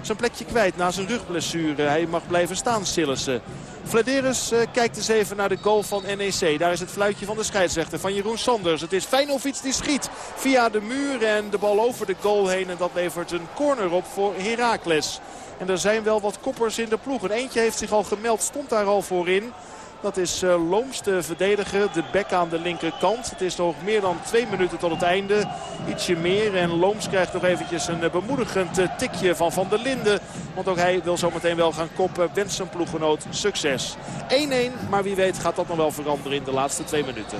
zijn plekje kwijt na zijn rugblessure. Hij mag blijven staan, Sillissen. Flederis kijkt eens even naar de goal van NEC. Daar is het fluitje van de scheidsrechter van Jeroen Sanders. Het is Feyenoord die schiet via de muur en de bal over de goal heen. En dat levert een corner op voor Heracles. En er zijn wel wat koppers in de ploeg. En eentje heeft zich al gemeld, stond daar al voor in. Dat is uh, Looms, de verdediger, de bek aan de linkerkant. Het is nog meer dan twee minuten tot het einde. Ietsje meer en Looms krijgt nog eventjes een bemoedigend uh, tikje van Van der Linden. Want ook hij wil zometeen wel gaan koppen. Wens zijn ploeggenoot succes. 1-1, maar wie weet gaat dat nog wel veranderen in de laatste twee minuten.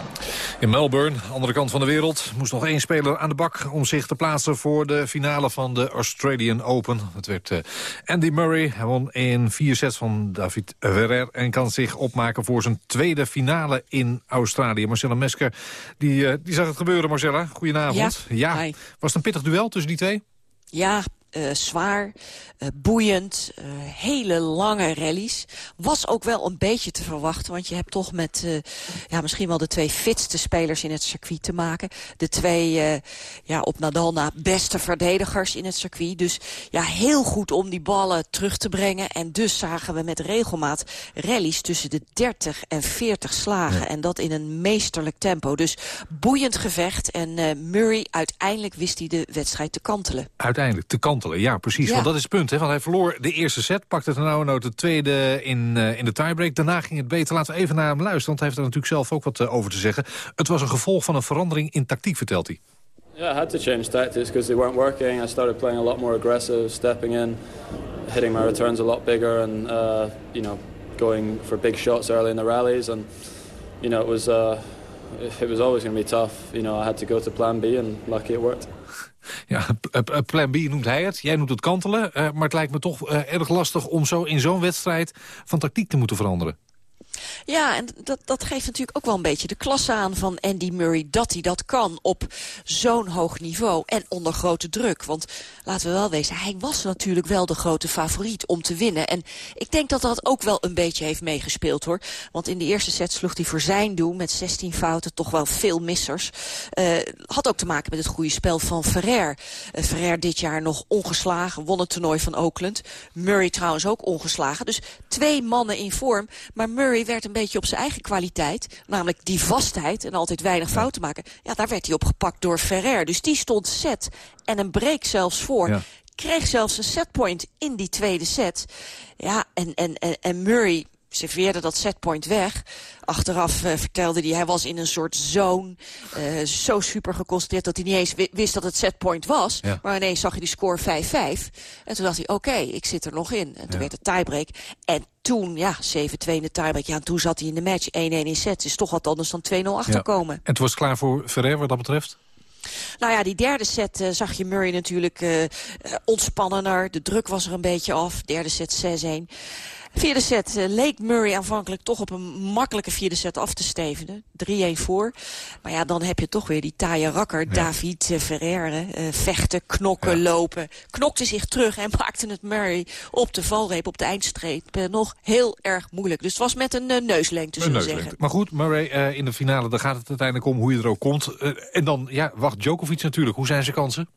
In Melbourne, andere kant van de wereld, moest nog één speler aan de bak... om zich te plaatsen voor de finale van de Australian Open. Het werd Andy Murray. Hij won in vier sets van David Ferrer en kan zich opmaken voor zijn tweede finale in Australië. Marcella Mesker, die, uh, die zag het gebeuren. Marcella, goedenavond. Ja, ja. Was het een pittig duel tussen die twee? Ja, uh, zwaar, uh, boeiend, uh, hele lange rallies. Was ook wel een beetje te verwachten, want je hebt toch met ja, misschien wel de twee fitste spelers in het circuit te maken. De twee ja, op Nadal na beste verdedigers in het circuit. Dus ja, heel goed om die ballen terug te brengen. En dus zagen we met regelmaat rallies tussen de 30 en 40 slagen. Ja. En dat in een meesterlijk tempo. Dus boeiend gevecht. En Murray uiteindelijk wist hij de wedstrijd te kantelen. Uiteindelijk te kantelen. Ja, precies. Ja. Want dat is het punt. Hè? Want hij verloor de eerste set, pakte het nou nou de tweede in, uh, in de tiebreak. Daarna ging het beter. Laten we even naar hem luisteren, want hij heeft er natuurlijk zelf ook wat uh, over te zeggen. Het was een gevolg van een verandering in tactiek, vertelt hij. Yeah, I had to change tactics because they weren't working. I started playing a lot more aggressive, stepping in, hitting my returns a lot bigger, and uh, you know, going for big shots early in the rallies. And you know, it was uh, it was always going to be tough. You know, I had to go to Plan B, and lucky it worked. Ja, plan B noemt hij het. Jij noemt het kantelen. Uh, maar het lijkt me toch erg lastig om zo in zo'n wedstrijd van tactiek te moeten veranderen. Ja, en dat, dat geeft natuurlijk ook wel een beetje de klasse aan van Andy Murray... dat hij dat kan op zo'n hoog niveau en onder grote druk. Want laten we wel wezen, hij was natuurlijk wel de grote favoriet om te winnen. En ik denk dat dat ook wel een beetje heeft meegespeeld, hoor. Want in de eerste set sloeg hij voor zijn doen met 16 fouten, toch wel veel missers. Uh, had ook te maken met het goede spel van Ferrer. Uh, Ferrer dit jaar nog ongeslagen, won het toernooi van Oakland. Murray trouwens ook ongeslagen. Dus twee mannen in vorm, maar Murray werd een beetje op zijn eigen kwaliteit. Namelijk die vastheid en altijd weinig fouten maken. Ja, daar werd hij op gepakt door Ferrer. Dus die stond set en een break zelfs voor. Ja. Kreeg zelfs een setpoint in die tweede set. Ja, en, en, en, en Murray serveerde dat setpoint weg. Achteraf uh, vertelde hij, hij was in een soort zone. Uh, zo super geconcentreerd dat hij niet eens wist dat het setpoint was. Ja. Maar ineens zag je die score 5-5. En toen dacht hij, oké, okay, ik zit er nog in. En toen ja. werd het tiebreak. En toen, ja, 7-2 in de tiebreak. Ja, en toen zat hij in de match. 1-1 in sets. Is toch wat anders dan 2-0 achterkomen. Ja. En het was klaar voor Ferrer wat dat betreft? Nou ja, die derde set uh, zag je Murray natuurlijk uh, ontspannender. De druk was er een beetje af. Derde set 6-1. Vierde set eh, leek Murray aanvankelijk toch op een makkelijke vierde set af te stevenen. 3-1 voor. Maar ja, dan heb je toch weer die taaie rakker. David uh, Ferreira. eh, vechten, knokken, lopen. Knokte zich terug en maakte het Murray op de valreep, op de eindstreep. eh, nog heel erg moeilijk. Dus het was met een eh, neuslengte, zullen we zeggen. Maar goed, Murray eh, in de finale, daar gaat het uiteindelijk om hoe je er ook komt. Eh, en dan, ja, wacht Djokovic natuurlijk. Hoe zijn zijn kansen?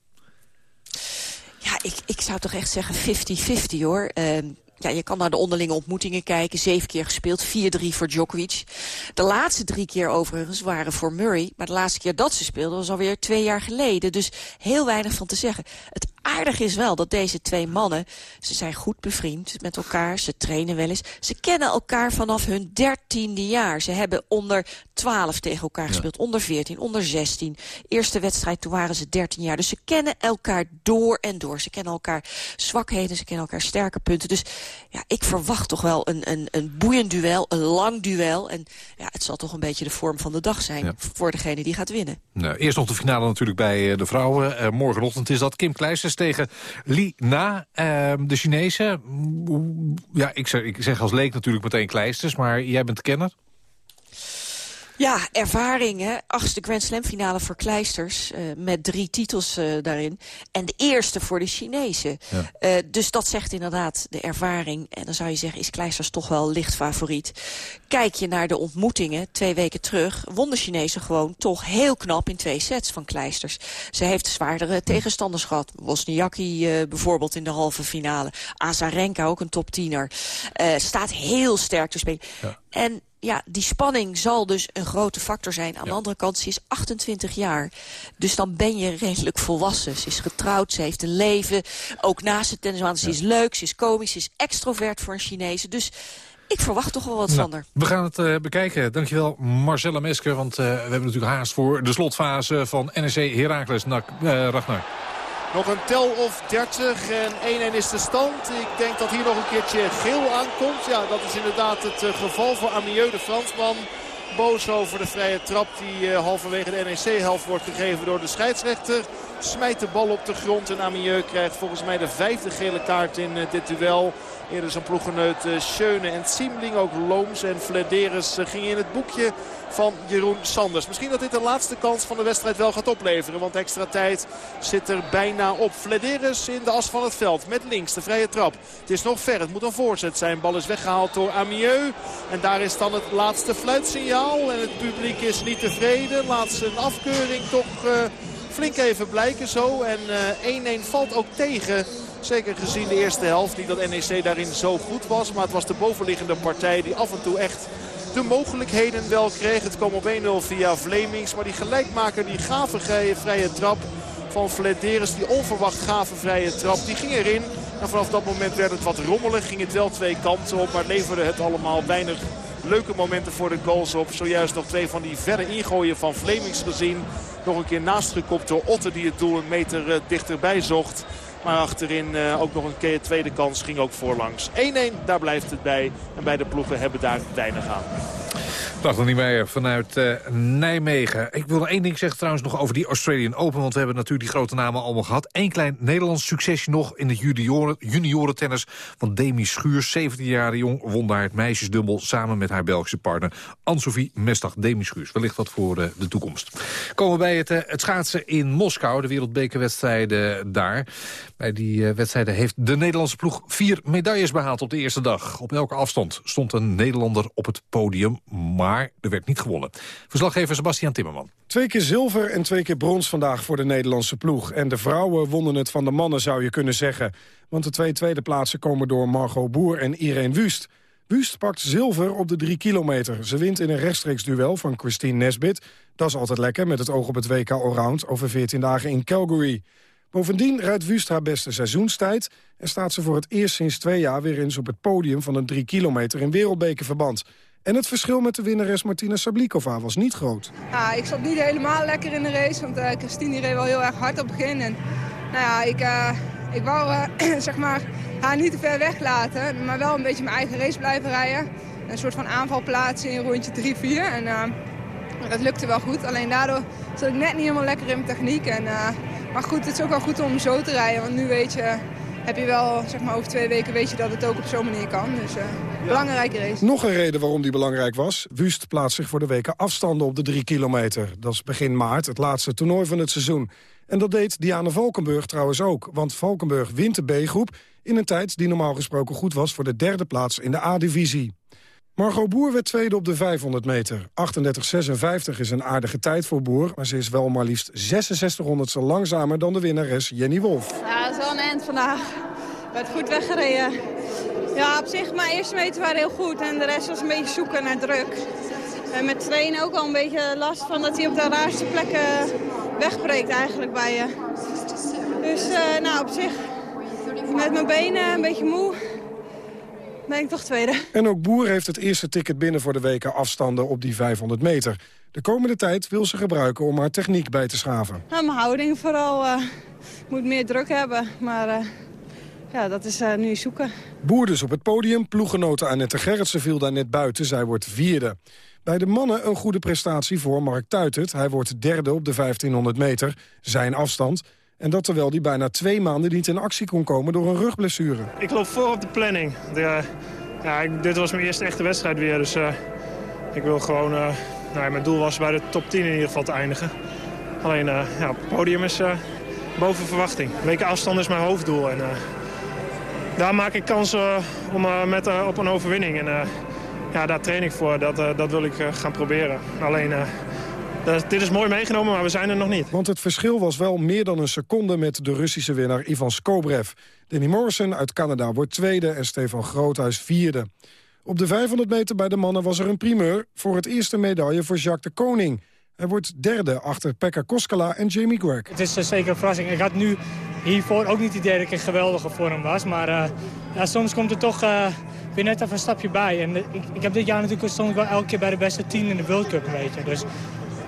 Ja, ik, ik zou toch echt zeggen 50-50 hoor. Ehm, ja, je kan naar de onderlinge ontmoetingen kijken. Zeven keer gespeeld, 4-3 voor Djokovic. De laatste drie keer overigens waren voor Murray. Maar de laatste keer dat ze speelden was alweer twee jaar geleden. Dus heel weinig van te zeggen. Het aardige is wel dat deze twee mannen... ze zijn goed bevriend met elkaar, ze trainen wel eens. Ze kennen elkaar vanaf hun dertiende jaar. Ze hebben onder 12 tegen elkaar gespeeld, onder 14, onder 16. Eerste wedstrijd, toen waren ze 13 jaar. Dus ze kennen elkaar door en door. Ze kennen elkaar zwakheden, ze kennen elkaar sterke punten. Dus ja, ik verwacht toch wel een, een, een boeiend duel, een lang duel. En ja, het zal toch een beetje de vorm van de dag zijn voor degene die gaat winnen. Nou, eerst nog de finale natuurlijk bij eh, de vrouwen. Eh, morgenochtend is dat Kim Tegen Li Na, eh, de Chinese. Mm, Ja, ik zeg, ik zeg als leek natuurlijk meteen Kleisters, maar jij bent kenner. Ja, ervaring, hè. Achtste Grand Slam finale voor Kleisters. eh, met drie titels eh, daarin. En de eerste voor de Chinezen. Eh, dus dat zegt inderdaad de ervaring. En dan zou je zeggen, is Kleisters toch wel licht favoriet. Kijk je naar de ontmoetingen, twee weken terug... won de Chinezen gewoon toch heel knap in twee sets van Kleisters. Ze heeft zwaardere tegenstanders gehad. Wozniacki bijvoorbeeld in de halve finale. Azarenka, ook een top tiener. Staat heel sterk te spelen. En ja, die spanning zal dus een grote factor zijn. Aan de andere kant, ze is 28 jaar. Dus dan ben je redelijk volwassen. Ze is getrouwd, ze heeft een leven. Ook naast het tennis, want ze is leuk, ze is komisch, ze is extrovert voor een Chinese. Dus ik verwacht toch wel wat van haar. We gaan het eh, bekijken. Dankjewel Marcella Mesker, want eh, we hebben natuurlijk haast voor de slotfase van NEC Heracles eh, Ragnar. Nog een tel of 30 en 1-1 is de stand. Ik denk dat hier nog een keertje geel aankomt. Ja, dat is inderdaad het eh, geval voor Amieux, de Fransman. Boos over de vrije trap die eh, halverwege de NEC-helft wordt gegeven door de scheidsrechter. Smijt de bal op de grond en Amieux krijgt volgens mij de vijfde gele kaart in eh, dit duel. Eerder zijn ploeggenoot uh, Schöne en Siemling, ook Looms en Flederis uh, gingen in het boekje van Jeroen Sanders. Misschien dat dit de laatste kans van de wedstrijd wel gaat opleveren. Want extra tijd zit er bijna op. Flederis in de as van het veld met links de vrije trap. Het is nog ver, het moet een voorzet zijn. Bal is weggehaald door Amieux. En daar is dan het laatste fluitsignaal. En het publiek is niet tevreden. Laat zijn afkeuring toch uh, flink even blijken zo. En 1-1 valt ook tegen. Zeker gezien de eerste helft. Niet dat NEC daarin zo goed was. Maar het was de bovenliggende partij die af en toe echt de mogelijkheden wel kreeg. Het kwam op 1-0 via Vlemings. Maar die gelijkmaker, die gave vrije trap van Flederis. Die onverwacht gave vrije trap, die ging erin. En vanaf dat moment werd het wat rommelig. Ging het wel twee kanten op. Maar leverde het allemaal weinig leuke momenten voor de goals op. Zojuist nog twee van die verre ingooien van Vlemings gezien. Nog een keer naastgekopt door Otter die het doel een meter uh, dichterbij zocht. Maar achterin uh, ook nog een keer tweede kans ging ook voorlangs. 1-1, daar blijft het bij. En beide ploegen hebben daar weinig aan. Dag nog niet meer vanuit uh, Nijmegen. Ik wil één ding zeggen trouwens nog over die Australian Open. Want we hebben natuurlijk die grote namen allemaal gehad. Eén klein Nederlands succesje nog in het junioren, juniorentennis. Want Demi Schuurs, 17 jaar jong, won daar het meisjesdubbel... samen met haar Belgische partner Anne-Sophie Mestag. Demi Schuurs, wellicht wat voor de toekomst. Komen we bij het, het schaatsen in Moskou, de wereldbekerwedstrijden daar. Bij die uh, wedstrijden heeft de Nederlandse ploeg vier medailles behaald op de eerste dag. Op elke afstand stond een Nederlander op het podium, maar er werd niet gewonnen. Verslaggever Sebastian Timmerman. Twee keer zilver en twee keer brons vandaag voor de Nederlandse ploeg. En de vrouwen wonnen het van de mannen, zou je kunnen zeggen. Want de twee tweede plaatsen komen door Margot Boer en Irene Wust. Wust pakt zilver op de drie kilometer. Ze wint in een rechtstreeks duel van Christine Nesbit. Dat is altijd lekker met het oog op het WK Allround over 14 dagen in Calgary. Bovendien rijdt Wust haar beste seizoenstijd... en staat ze voor het eerst sinds twee jaar weer eens op het podium... van een drie kilometer in wereldbekerverband. En het verschil met de winnares Martina Sablikova was niet groot. Ik zat niet helemaal lekker in de race, want uh, Christine reed wel heel erg hard op het begin. En, nou ja, ik, uh, ik wou uh, zeg maar, haar niet te ver weglaten, maar wel een beetje mijn eigen race blijven rijden. Een soort van aanval plaatsen in rondje 3-4. En dat lukte wel goed, alleen daardoor zat ik net niet helemaal lekker in mijn techniek. En, maar goed, het is ook wel goed om zo te rijden, want nu weet je heb je wel, zeg maar, over twee weken weet je dat het ook op zo'n manier kan. Dus uh, belangrijke race. Nog een reden waarom die belangrijk was. Wust plaatst zich voor de weken afstanden op de drie kilometer. Dat is begin maart, het laatste toernooi van het seizoen. En dat deed Diana Valkenburg trouwens ook. Want Valkenburg wint de B-groep in een tijd die normaal gesproken goed was... voor de derde plaats in de A-divisie. Margot Boer werd tweede op de 500 meter. 38,56 is een aardige tijd voor Boer... maar ze is wel maar liefst 6600ste langzamer dan de winnares Jenny Wolf. Ja, het is wel een eind vandaag. werd goed weggereden. Ja, op zich, mijn eerste meter waren heel goed. En de rest was een beetje zoeken naar druk. En met trainen ook al een beetje last van dat hij op de raarste plekken wegbreekt eigenlijk bij je. Dus uh, nou, op zich, met mijn benen een beetje moe, ben ik toch tweede. En ook Boer heeft het eerste ticket binnen voor de weken afstanden op die 500 meter. De komende tijd wil ze gebruiken om haar techniek bij te schaven. Nou, mijn houding vooral. Uh, moet meer druk hebben, maar uh, ja, dat is uh, nu zoeken. Boer dus op het podium. Ploeggenoten Annette Gerritsen viel daar net buiten. Zij wordt vierde. Bij de mannen een goede prestatie voor Mark Tuitert. Hij wordt derde op de 1500 meter, zijn afstand. En dat terwijl hij bijna twee maanden niet in actie kon komen door een rugblessure. Ik loop voor op de planning. De, ja, dit was mijn eerste echte wedstrijd weer. Dus uh, ik wil gewoon... Uh, nou, mijn doel was bij de top 10 in ieder geval te eindigen. Alleen ja, het podium is boven verwachting. Weken afstand is mijn hoofddoel. En, daar maak ik kans om, met, op een overwinning. En ja, daar train ik voor. Dat, dat wil ik gaan proberen. Alleen dit is mooi meegenomen, maar we zijn er nog niet. Want het verschil was wel meer dan een seconde met de Russische winnaar Ivan Skobrev. Danny Morrison uit Canada wordt tweede en Stefan Groothuis vierde. Op de 500 meter bij de mannen was er een primeur... voor het eerste medaille voor Jacques de Koning. Hij wordt derde achter Pekka Koskela en Jamie Greg. Het is uh, zeker een verrassing. Ik had nu hiervoor ook niet het idee dat ik een geweldige vorm was. Maar uh, ja, soms komt er toch uh, weer net even een stapje bij. En ik, ik, heb dit jaar natuurlijk stond ik wel elke keer bij de beste tien in de World Cup een beetje. Dus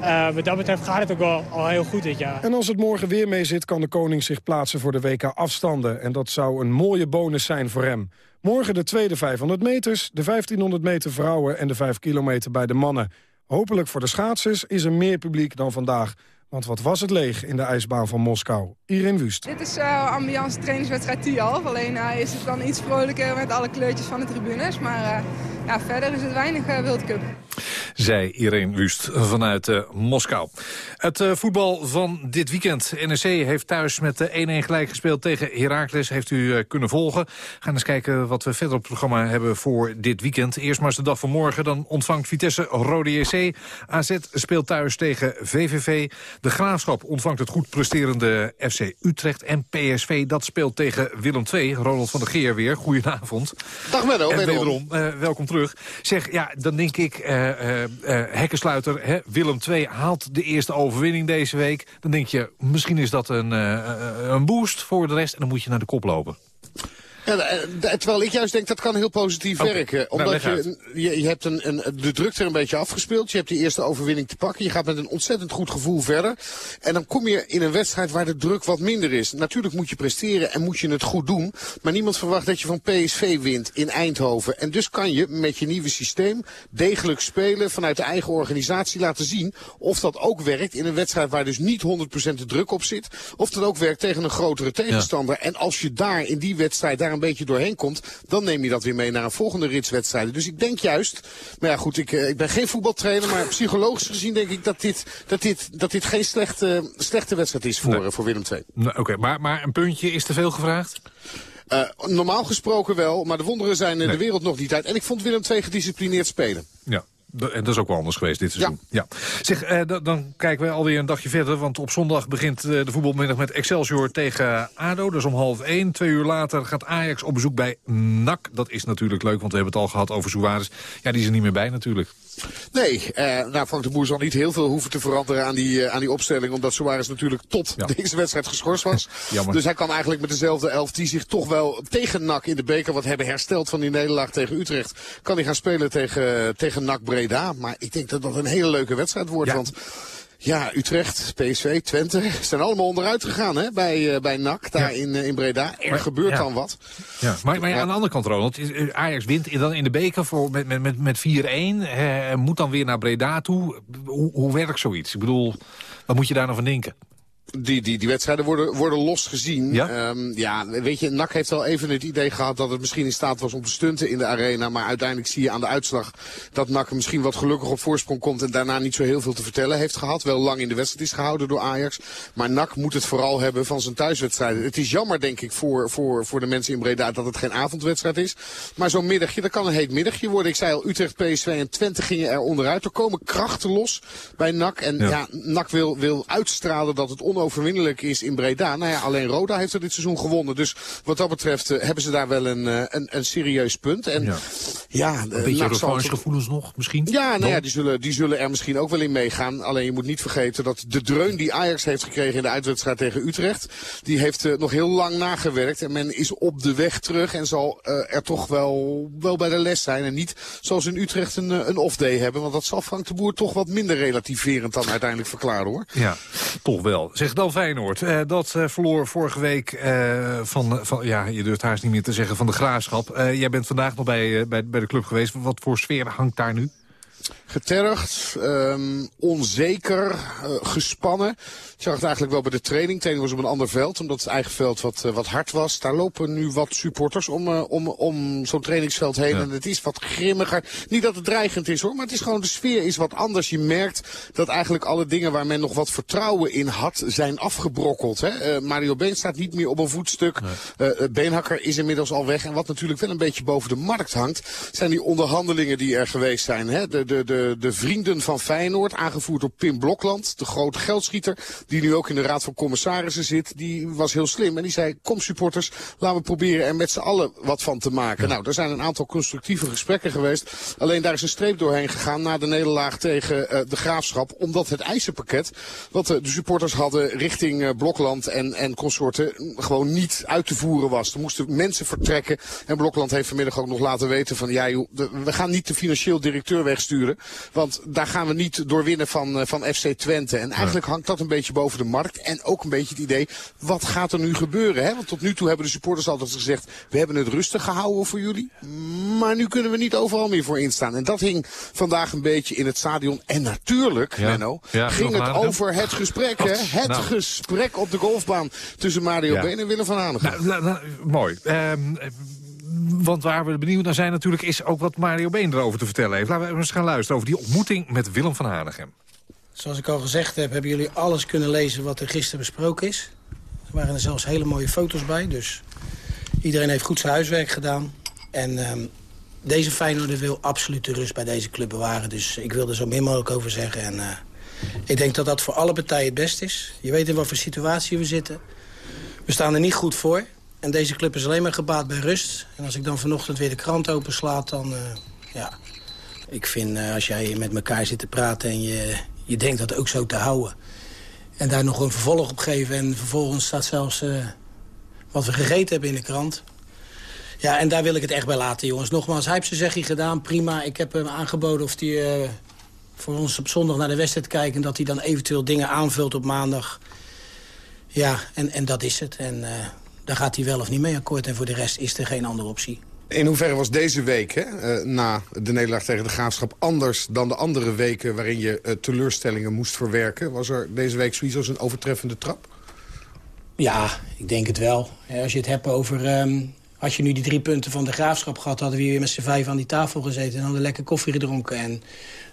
uh, wat dat betreft gaat het ook wel al heel goed dit jaar. En als het morgen weer mee zit, kan de koning zich plaatsen voor de WK afstanden. En dat zou een mooie bonus zijn voor hem. Morgen de tweede 500 meters, de 1500 meter vrouwen en de 5 kilometer bij de mannen. Hopelijk voor de schaatsers is er meer publiek dan vandaag. Want wat was het leeg in de ijsbaan van Moskou? Irene Wust. Dit is uh, ambiance trainingswedstrijd Tialf. Alleen uh, is het dan iets vrolijker met alle kleurtjes van de tribunes. Maar uh, ja, verder is het weinig uh, World Cup. Zij Irene Wust vanuit uh, Moskou. Het uh, voetbal van dit weekend. NEC heeft thuis met 1-1 gelijk gespeeld tegen Heracles. Heeft u kunnen volgen. Gaan eens kijken wat we verder op het programma hebben voor dit weekend. Eerst maar eens de dag van morgen. Dan ontvangt Vitesse Rode JC. AZ speelt thuis tegen VVV. De Graafschap ontvangt het goed presterende FC Utrecht. En PSV dat speelt tegen Willem II. Ronald van der Geer weer. Goedenavond. Dag Menno. En wederom, welkom terug. Zeg, ja, dan denk ik, uh, uh, uh, hekkensluiter, hè, Willem II haalt de eerste overwinning deze week. Dan denk je, misschien is dat een, een boost voor de rest. En dan moet je naar de kop lopen. Ja, terwijl ik juist denk dat kan heel positief okay. werken. Nou, Omdat je, je, je, hebt een, een, de druk er een beetje afgespeeld. Je hebt die eerste overwinning te pakken. Je gaat met een ontzettend goed gevoel verder. En dan kom je in een wedstrijd waar de druk wat minder is. Natuurlijk moet je presteren en moet je het goed doen. Maar niemand verwacht dat je van PSV wint in Eindhoven. En dus kan je met je nieuwe systeem degelijk spelen. Vanuit de eigen organisatie laten zien of dat ook werkt in een wedstrijd waar dus niet 100% de druk op zit. Of dat ook werkt tegen een grotere tegenstander. Ja. En als je daar in die wedstrijd daar een beetje doorheen komt, dan neem je dat weer mee naar een volgende ritswedstrijd. Dus ik denk juist, maar ja goed, ik, ik ben geen voetbaltrainer, maar psychologisch gezien denk ik dat dit, dat dit, dat dit geen slechte, slechte wedstrijd is voor, nee. voor Willem II. Nee, Oké, okay. maar, maar een puntje is te veel gevraagd? Uh, normaal gesproken wel, maar de wonderen zijn nee. de wereld nog niet uit. En ik vond Willem II gedisciplineerd spelen. Ja, en dat is ook wel anders geweest dit seizoen. Ja. ja. Zeg, eh, dan kijken we alweer een dagje verder. Want op zondag begint eh, de voetbalmiddag met Excelsior tegen ADO. Dat is om half één. Twee uur later gaat Ajax op bezoek bij NAC. Dat is natuurlijk leuk, want we hebben het al gehad over Suarez. Ja, die is er niet meer bij natuurlijk. Nee, eh, nou, Frank de Boer zal niet heel veel hoeven te veranderen aan die, uh, aan die opstelling. Omdat Suarez natuurlijk tot ja. deze wedstrijd geschorst was. dus hij kan eigenlijk met dezelfde elf die zich toch wel tegen NAC in de beker wat hebben hersteld van die nederlaag tegen Utrecht. Kan hij gaan spelen tegen, tegen NAC Breda. Maar ik denk dat dat een hele leuke wedstrijd wordt. Ja. Want ja, Utrecht, PSV, Twente zijn allemaal onderuit gegaan hè, bij, uh, bij NAC daar ja. in, uh, in Breda. Er maar, gebeurt ja. dan wat. Ja. Maar, maar aan de andere kant, Ronald, Ajax wint dan in de beker voor, met, met, met 4-1. Uh, moet dan weer naar Breda toe. Hoe, hoe werkt zoiets? Ik bedoel, wat moet je daar nou van denken? Die, die, die wedstrijden worden, worden los gezien. Ja? Ehm, ja, weet je, NAC heeft wel even het idee gehad dat het misschien in staat was om te stunten in de arena. Maar uiteindelijk zie je aan de uitslag dat NAC misschien wat gelukkig op voorsprong komt. En daarna niet zo heel veel te vertellen heeft gehad. Wel lang in de wedstrijd is gehouden door Ajax. Maar NAC moet het vooral hebben van zijn thuiswedstrijden. Het is jammer denk ik voor, voor, voor de mensen in Breda dat het geen avondwedstrijd is. Maar zo'n middagje, dat kan een heet middagje worden. Ik zei al, Utrecht, PSV en Twente gingen er onderuit. Er komen krachten los bij NAC. En ja, Ja. NAC wil, wil uitstralen dat het onoverwinnelijk is in Breda. Nou ja, alleen Roda heeft er dit seizoen gewonnen. Dus wat dat betreft eh, hebben ze daar wel een, eh, een, een serieus punt. En ja, ja Een beetje revanchegevoelens nog, misschien? ja, nou Dan? ja, die zullen, die zullen er misschien ook wel in meegaan. Alleen je moet niet vergeten dat de dreun die Ajax heeft gekregen in de uitwedstrijd tegen Utrecht... die heeft eh, nog heel lang nagewerkt. En men is op de weg terug en zal eh, er toch wel, wel bij de les zijn. En niet zoals in Utrecht een, eh, een off-day hebben. Want dat zal Frank de Boer toch wat minder relativerend dan uiteindelijk verklaren hoor. Ja, toch wel. Zeg dan Feyenoord. Eh, dat eh, verloor vorige week eh, van, van... Ja, je durft haast niet meer te zeggen van de Graafschap. Jij bent vandaag nog bij, bij, bij de club geweest. Wat voor sfeer hangt daar nu? Getergd, ehm, onzeker, eh, gespannen. Ik zag het eigenlijk wel bij de training. Training was op een ander veld, omdat het eigen veld wat, eh, wat hard was. Daar lopen nu wat supporters om, eh, om, om zo'n trainingsveld heen. En het is wat grimmiger. Niet dat het dreigend is hoor, maar het is gewoon de sfeer is wat anders. Je merkt dat eigenlijk alle dingen waar men nog wat vertrouwen in had, zijn afgebrokkeld. Hè? Mario Been staat niet meer op een voetstuk. Eh, Beenhakker is inmiddels al weg. En wat natuurlijk wel een beetje boven de markt hangt, zijn die onderhandelingen die er geweest zijn. Hè? De, de, de, de vrienden van Feyenoord, aangevoerd door Pim Blokland, de grote geldschieter, die nu ook in de Raad van Commissarissen zit, die was heel slim. En die zei, kom supporters, laten we proberen er met z'n allen wat van te maken. Nou, er zijn een aantal constructieve gesprekken geweest. Alleen daar is een streep doorheen gegaan na de nederlaag tegen eh, de Graafschap. Omdat het eisenpakket, wat eh, de supporters hadden richting eh, Blokland en, en consorten, mm, gewoon niet uit te voeren was. Er moesten mensen vertrekken. En Blokland heeft vanmiddag ook nog laten weten van, ja joh, de- we gaan niet de financieel directeur wegsturen. Want daar gaan we niet door winnen van, eh, van FC Twente. En eigenlijk hangt dat een beetje boven de markt. En ook een beetje het idee, wat gaat er nu gebeuren? Hè? Want tot nu toe hebben de supporters altijd gezegd, we hebben het rustig gehouden voor jullie. Maar nu kunnen we niet overal meer voor instaan. En dat hing vandaag een beetje in het stadion. En natuurlijk, Ja. Menno, Ja, ging het over het gesprek. Hè? Het Nou. gesprek op de golfbaan tussen Mario Ja. Been en Willem van Hanegem. Nou, nou, mooi. Ehm, eh, want waar we benieuwd naar zijn natuurlijk... is ook wat Mario Been erover te vertellen heeft. Laten we eens gaan luisteren over die ontmoeting met Willem van Hanegem. Zoals ik al gezegd heb, hebben jullie alles kunnen lezen wat er gisteren besproken is. Er waren er zelfs hele mooie foto's bij, dus iedereen heeft goed zijn huiswerk gedaan. En ehm, deze Feyenoorder wil absoluut de rust bij deze club bewaren. Dus ik wil er zo min mogelijk over zeggen. En eh, ik denk dat dat voor alle partijen het best is. Je weet in wat voor situatie we zitten. We staan er niet goed voor. En deze club is alleen maar gebaat bij rust. En als ik dan vanochtend weer de krant openslaat, dan... eh, ja, ik vind eh, als jij met elkaar zit te praten en je, je denkt dat ook zo te houden... en daar nog een vervolg op geven en vervolgens staat zelfs eh, wat we gegeten hebben in de krant... Ja, en daar wil ik het echt bij laten, jongens. Nogmaals, hij heeft zijn zegje gedaan, prima. Ik heb hem aangeboden of hij voor ons op zondag naar de wedstrijd kijkt... en dat hij dan eventueel dingen aanvult op maandag. Ja, en, en dat is het. En daar gaat hij wel of niet mee akkoord. En voor de rest is er geen andere optie. In hoeverre was deze week, hè, eh, na de nederlaag tegen de Graafschap... anders dan de andere weken waarin je eh, teleurstellingen moest verwerken? Was er deze week zoiets als een overtreffende trap? Ja, ik denk het wel. Als je het hebt over... ehm, had je nu die drie punten van de graafschap gehad... hadden we hier met z'n vijf aan die tafel gezeten... en hadden lekker koffie gedronken. En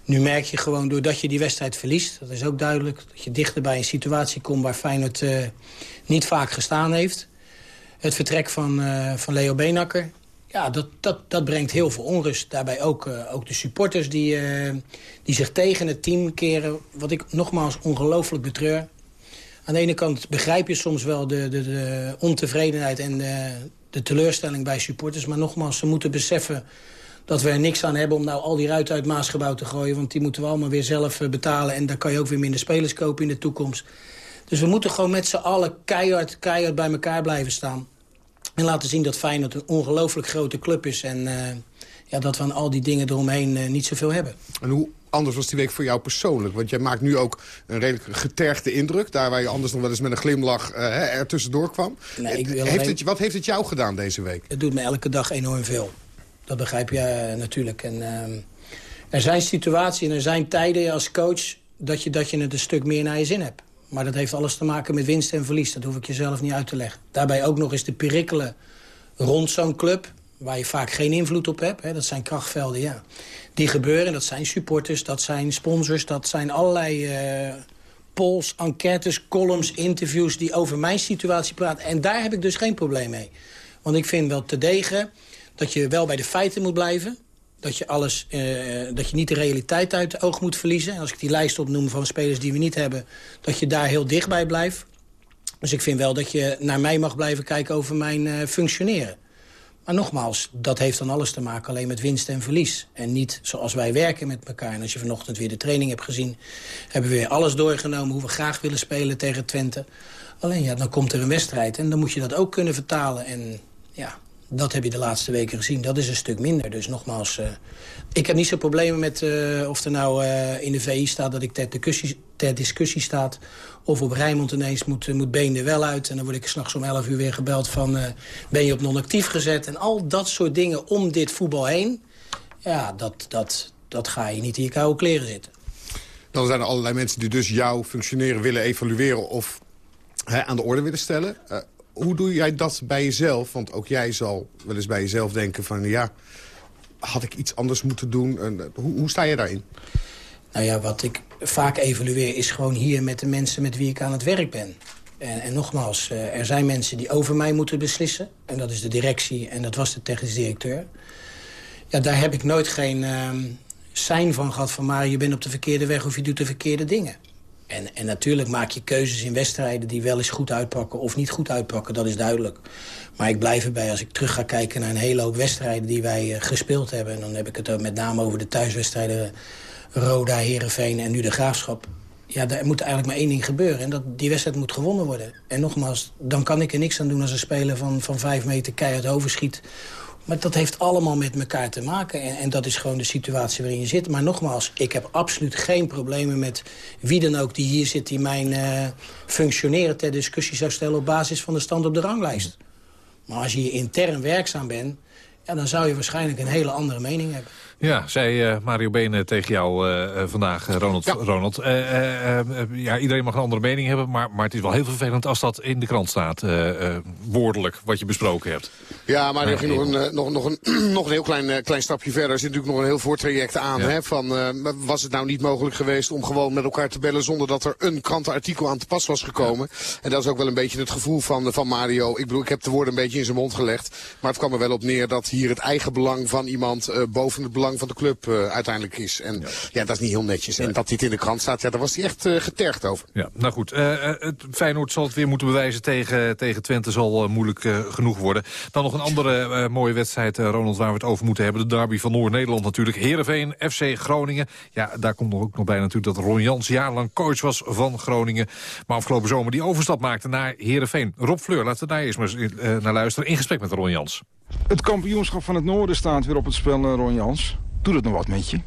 nu merk je gewoon, doordat je die wedstrijd verliest... dat is ook duidelijk, dat je dichter bij een situatie komt... waar Feyenoord eh, niet vaak gestaan heeft. Het vertrek van, eh, van Leo Beenakker... Ja, dat, dat, dat brengt heel veel onrust. Daarbij ook, eh, ook de supporters die, eh, die zich tegen het team keren. Wat ik nogmaals ongelooflijk betreur. Aan de ene kant begrijp je soms wel de, de, de ontevredenheid en de, de teleurstelling bij supporters. Maar nogmaals, ze moeten beseffen dat we er niks aan hebben om nou al die ruiten uit Maasgebouw te gooien. Want die moeten we allemaal weer zelf betalen. En daar kan je ook weer minder spelers kopen in de toekomst. Dus we moeten gewoon met z'n allen keihard, keihard bij elkaar blijven staan. En laten zien dat Feyenoord een ongelooflijk grote club is. En eh, ja, dat we aan al die dingen eromheen eh, niet zoveel hebben. En hoe anders was die week voor jou persoonlijk? Want jij maakt nu ook een redelijk getergde indruk. Daar waar je anders nog wel eens met een glimlach eh, er tussendoor kwam. Nee, ik wil heeft alleen- het, wat heeft het jou gedaan deze week? Het doet me elke dag enorm veel. Dat begrijp je natuurlijk. En, ehm, er zijn situaties en er zijn tijden als coach... Dat je, dat je het een stuk meer naar je zin hebt. Maar dat heeft alles te maken met winst en verlies. Dat hoef ik je zelf niet uit te leggen. Daarbij ook nog eens de perikelen rond zo'n club... waar je vaak geen invloed op hebt. Hè. Dat zijn krachtvelden, ja. Die gebeuren, dat zijn supporters, dat zijn sponsors... dat zijn allerlei uh, polls, enquêtes, columns, interviews... die over mijn situatie praten. En daar heb ik dus geen probleem mee. Want ik vind wel te degen dat je wel bij de feiten moet blijven dat je, alles, uh, dat je niet de realiteit uit het oog moet verliezen. En als ik die lijst opnoem van spelers die we niet hebben... dat je daar heel dichtbij blijft. Dus ik vind wel dat je naar mij mag blijven kijken over mijn uh, functioneren. Maar nogmaals, dat heeft dan alles te maken alleen met winst en verlies. En niet zoals wij werken met elkaar. En als je vanochtend weer de training hebt gezien... hebben we weer alles doorgenomen hoe we graag willen spelen tegen Twente. Alleen ja, dan komt er een wedstrijd en dan moet je dat ook kunnen vertalen. En ja, dat heb je de laatste weken gezien. Dat is een stuk minder. Dus nogmaals, uh, ik heb niet zo problemen met uh, of er nou uh, in de VI staat... dat ik ter discussie, ter discussie staat. Of op Rijnmond ineens moet, moet Been er wel uit. En dan word ik s'nachts om 11 uur weer gebeld van... ben je op non-actief gezet? En al dat soort dingen om dit voetbal heen... ja, dat, dat, dat ga je niet in je koude kleren zitten. Dan zijn er allerlei mensen die dus jouw functioneren willen evalueren... of hè, aan de orde willen stellen hoe doe jij dat bij jezelf? Want ook jij zal wel eens bij jezelf denken van... ja, had ik iets anders moeten doen? En, hoe, hoe sta je daarin? Nou ja, wat ik vaak evalueer is gewoon hier met de mensen met wie ik aan het werk ben. En, en nogmaals, er zijn mensen die over mij moeten beslissen. En dat is de directie en dat was de technisch directeur. Ja, daar heb ik nooit geen uh, sein van gehad van... maar je bent op de verkeerde weg of je doet de verkeerde dingen. En, en natuurlijk maak je keuzes in wedstrijden die wel eens goed uitpakken of niet goed uitpakken. Dat is duidelijk. Maar ik blijf erbij als ik terug ga kijken naar een hele hoop wedstrijden die wij uh, gespeeld hebben. En dan heb ik het met name over de thuiswedstrijden Roda, Herenveen en nu de Graafschap. Ja, daar moet eigenlijk maar één ding gebeuren. En dat die wedstrijd moet gewonnen worden. En nogmaals, dan kan ik er niks aan doen als een speler van, van vijf meter keihard overschiet maar dat heeft allemaal met elkaar te maken. En, en, dat is gewoon de situatie waarin je zit. Maar nogmaals, ik heb absoluut geen problemen met wie dan ook die hier zit... die mijn uh, functioneren ter discussie zou stellen op basis van de stand op de ranglijst. Maar als je intern werkzaam bent... Ja, dan zou je waarschijnlijk een hele andere mening hebben. Ja, zei uh, Mario Benen tegen jou uh, vandaag, Ronald. Ja. Ronald. ja, iedereen mag een andere mening hebben, maar, maar het is wel heel vervelend als dat in de krant staat, woordelijk, wat je besproken hebt. Ja, maar er ging nog een, nog, nog, een, nog een heel klein, klein stapje verder. Er zit natuurlijk nog een heel voortraject aan. Ja. Hè, van, was het nou niet mogelijk geweest om gewoon met elkaar te bellen zonder dat er een krantenartikel aan te pas was gekomen? Ja. En dat is ook wel een beetje het gevoel van, van Mario. Ik bedoel, ik heb de woorden een beetje in zijn mond gelegd. Maar het kwam er wel op neer dat hier het eigen belang van iemand boven het belang van de club uh, uiteindelijk is. En ja. ja. dat is niet heel netjes. En dat dit in de krant staat, ja, daar was hij echt uh, getergd over. Ja, nou goed. Uh, het Feyenoord zal het weer moeten bewijzen tegen, tegen Twente. Zal moeilijk genoeg worden. Dan nog een andere mooie wedstrijd, Ronald, waar we het over moeten hebben. De derby van Noord-Nederland natuurlijk. Heerenveen, FC Groningen. Ja, daar komt nog ook nog bij natuurlijk dat Ron Jans jarenlang coach was van Groningen. Maar afgelopen zomer die overstap maakte naar Heerenveen. Rob Fleur, laten we daar eerst maar eens naar luisteren. In gesprek met Ron Jans. Het kampioenschap van het Noorden staat weer op het spel, Ron Jans. Doet het nog wat met je?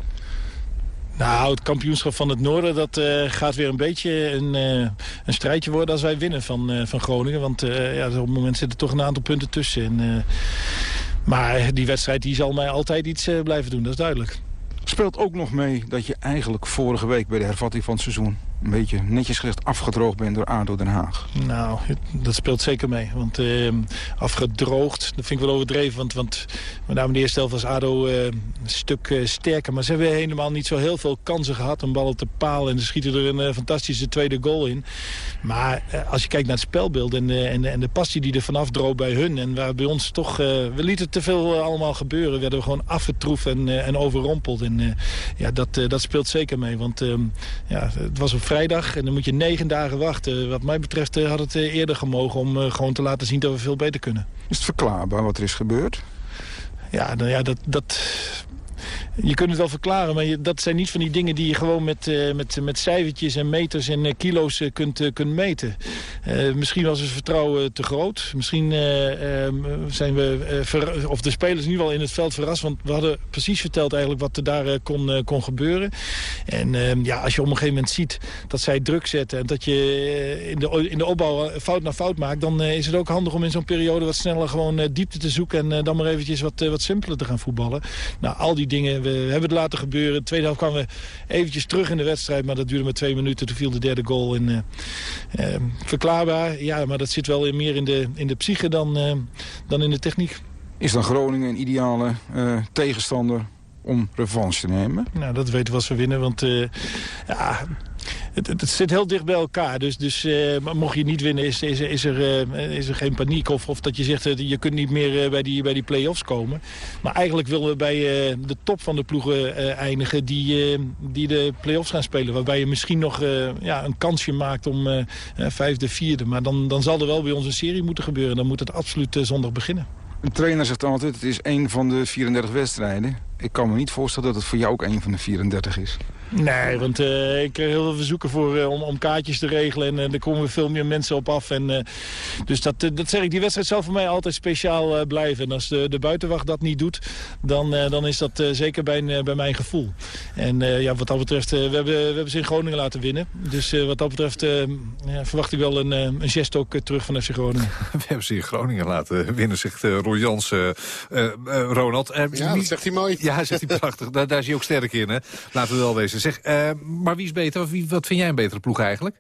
Nou, het kampioenschap van het Noorden dat, uh, gaat weer een beetje een, uh, een strijdje worden als wij winnen van, uh, van Groningen. Want ja, op het moment zitten er toch een aantal punten tussen. En, maar die wedstrijd die zal mij altijd iets blijven doen, dat is duidelijk. Speelt ook nog mee dat je eigenlijk vorige week bij de hervatting van het seizoen een beetje netjes gezegd afgedroogd bent door ADO Den Haag? Nou, dat speelt zeker mee. Want uh, afgedroogd, dat vind ik wel overdreven. Want, want met name de eerste helft was ADO uh, een stuk uh, sterker. Maar ze hebben helemaal niet zo heel veel kansen gehad om ballen te palen. En ze schieten er een fantastische tweede goal in. Maar als je kijkt naar het spelbeeld en, en, en de passie die er vanaf droog bij hun. En waar bij ons toch, we lieten te veel allemaal gebeuren. Werden we gewoon afgetroefd en, en overrompeld. En ja, dat, dat speelt zeker mee. Want ehm, ja, het was op vrijdag. En dan moet je negen dagen wachten. Wat mij betreft had het eerder gemogen om gewoon te laten zien dat we veel beter kunnen. Is het verklaarbaar wat er is gebeurd? Ja, nou ja dat, dat, je kunt het wel verklaren, maar dat zijn niet van die dingen die je gewoon met, uh, met, met cijfertjes en meters en uh, kilo's uh, kunt, kunt meten. misschien was het vertrouwen te groot. Misschien ehm, zijn we, of de spelers nu wel in het veld verrast, want we hadden precies verteld eigenlijk wat er daar kon, kon gebeuren. En ehm, ja, als je op een gegeven moment ziet dat zij druk zetten en dat je in de, in de opbouw fout na fout maakt, dan is het ook handig om in zo'n periode wat sneller gewoon diepte te zoeken en dan maar eventjes wat, wat simpeler te gaan voetballen. Nou, al die dingen we hebben het laten gebeuren. De tweede helft kwamen we eventjes terug in de wedstrijd. Maar dat duurde maar twee minuten. Toen viel de derde goal. En, uh, verklaarbaar, ja, maar dat zit wel meer in de, in de psyche dan, uh, dan in de techniek. Is dan Groningen een ideale uh, tegenstander om revanche te nemen? Nou, dat weten we als we winnen. Want ja, het, zit heel dicht bij elkaar. Dus, dus uh, mocht je niet winnen, is, is, er, uh, is er geen paniek. Of, of dat je zegt, uh, je kunt niet meer bij die, bij die play-offs komen. Maar eigenlijk willen we bij de top van de ploegen eindigen... die, die de play-offs gaan spelen. Waarbij je misschien nog ja, een kansje maakt om vijfde, vierde. Maar dan, dan zal er wel bij ons een serie moeten gebeuren. Dan moet het absoluut zondag beginnen. Een trainer zegt altijd, het is één van de 34 wedstrijden. Ik kan me niet voorstellen dat het voor jou ook één van de 34 is. Nee, want uh, ik krijg heel veel verzoeken voor, uh, om, om, kaartjes te regelen. En uh, er komen veel meer mensen op af. En, dus dat, dat zeg ik, die wedstrijd zal voor mij altijd speciaal blijven. En als de, de buitenwacht dat niet doet, dan, dan is dat zeker bij, bij mijn gevoel. En ja, wat dat betreft, we, hebben, we hebben ze in Groningen laten winnen. Dus wat dat betreft ja, verwacht ik wel een, een gest ook terug van FC Groningen. we hebben ze in Groningen laten winnen, zegt Roy Jans, Ronald. ja, dat zegt hij mooi. Ja, zegt hij prachtig. daar, daar is hij ook sterk in, hè? Laten we wel wezen. Zeg, uh, maar wie is beter? Wie, wat vind jij een betere ploeg eigenlijk?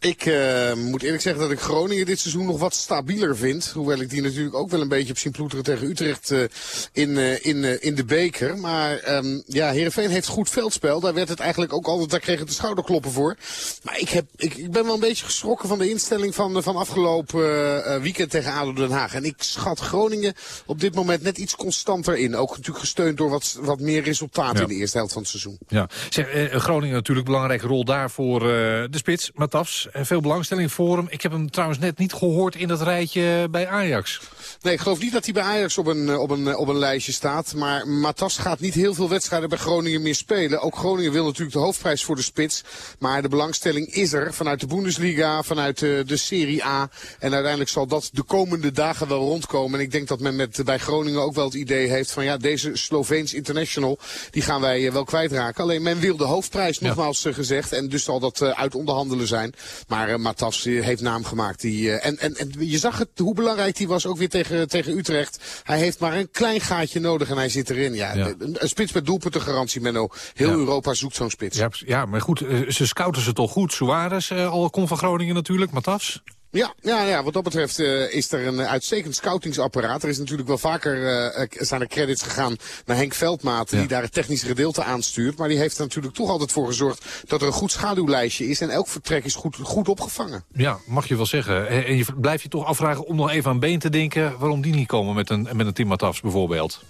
Ik uh, moet eerlijk zeggen dat ik Groningen dit seizoen nog wat stabieler vind. Hoewel ik die natuurlijk ook wel een beetje op zien ploeteren tegen Utrecht uh, in, uh, in, in de beker. Maar um, ja, Heerenveen heeft goed veldspel. Daar werd het eigenlijk ook altijd, daar kreeg het de schouderkloppen voor. Maar ik, heb, ik, ik ben wel een beetje geschrokken van de instelling van, van afgelopen weekend tegen ADO Den Haag. En ik schat Groningen op dit moment net iets constanter in. Ook natuurlijk gesteund door wat, wat meer resultaten ja. in de eerste helft van het seizoen. Ja, zeg, Groningen natuurlijk een belangrijke rol daar voor de spits, Matafs. En veel belangstelling voor hem. Ik heb hem trouwens net niet gehoord in dat rijtje bij Ajax. Nee, ik geloof niet dat hij bij Ajax op een, op een, op een lijstje staat. Maar Matas gaat niet heel veel wedstrijden bij Groningen meer spelen. Ook Groningen wil natuurlijk de hoofdprijs voor de spits. Maar de belangstelling is er vanuit de Bundesliga, vanuit de, de Serie A. En uiteindelijk zal dat de komende dagen wel rondkomen. En ik denk dat men met, bij Groningen ook wel het idee heeft van ja, deze Sloveens international, die gaan wij wel kwijtraken. Alleen men wil de hoofdprijs, nogmaals gezegd. En dus zal dat uit onderhandelen zijn. Maar Matas heeft naam gemaakt. Die, en, en, en je zag het, hoe belangrijk hij was ook weer tegen, tegen Utrecht. Hij heeft maar een klein gaatje nodig en hij zit erin. Ja, ja. Een, een, spits met doelpuntengarantie, Menno. Heel ja. Europa zoekt zo'n spits. Ja, ja, maar goed, uh, ze scouten ze toch goed. Suarez al komt van Groningen natuurlijk, Matas. Ja, ja, ja, wat dat betreft uh, is er een uitstekend scoutingsapparaat. Er is natuurlijk wel vaker uh, zijn er credits gegaan naar Henk Veldmaat... Ja. die daar het technische gedeelte aanstuurt. Maar die heeft er natuurlijk toch altijd voor gezorgd... dat er een goed schaduwlijstje is en elk vertrek is goed, goed opgevangen. Ja, mag je wel zeggen. En je blijf je toch afvragen om nog even aan Been te denken... waarom die niet komen met een, met een Tim Matafs bijvoorbeeld?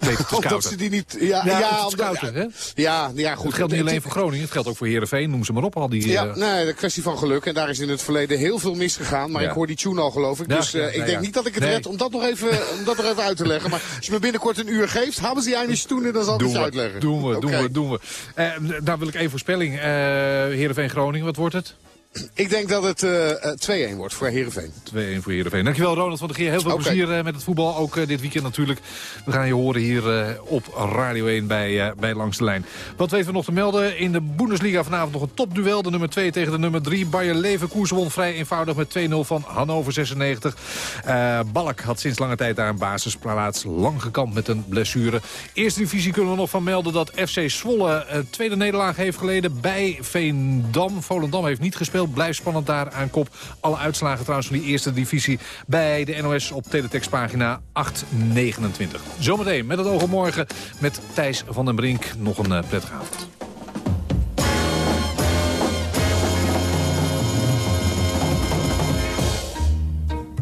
Beter te ze die niet... Ja, ja, ja, te scouten, hè? Ja, ja, goed. Het geldt niet alleen voor Groningen, het geldt ook voor Heerenveen, noem ze maar op. Al die, ja, uh... nee, de kwestie van geluk. En daar is in het verleden heel veel misgegaan. Maar ik hoor die tune al, geloof ik. Dus ja, ik denk niet dat ik het red om dat, nog even, om dat nog even uit te leggen. Maar als je me binnenkort een uur geeft, hebben ze die eindelijk toen dan zal ik het uitleggen. Doen we, doen we, doen we. Uh, daar wil ik even voorspelling. Heerenveen-Groningen, wat wordt het? Ik denk dat het uh, 2-1 wordt voor Heerenveen. 2-1 voor Heerenveen. Dankjewel Ronald van der Geer. Heel veel okay. plezier uh, met het voetbal. Ook uh, dit weekend natuurlijk. We gaan je horen hier op Radio 1 bij, bij Langs de Lijn. Wat weten we nog te melden? In de Bundesliga vanavond nog een topduel. De nummer 2 tegen de nummer 3. Bayer Leverkusen won vrij eenvoudig met 2-0 van Hannover 96. Balk had sinds lange tijd daar een basisplaats. Lang gekant met een blessure. Eerste divisie kunnen we nog van melden dat FC Zwolle een tweede nederlaag heeft geleden bij Veendam. Volendam heeft niet gespeeld. Blijft spannend daar aan kop. Alle uitslagen trouwens van die eerste divisie bij de NOS op teletextpagina 829. Zometeen met het oog op morgen met Thijs van den Brink. Nog een uh, prettige avond.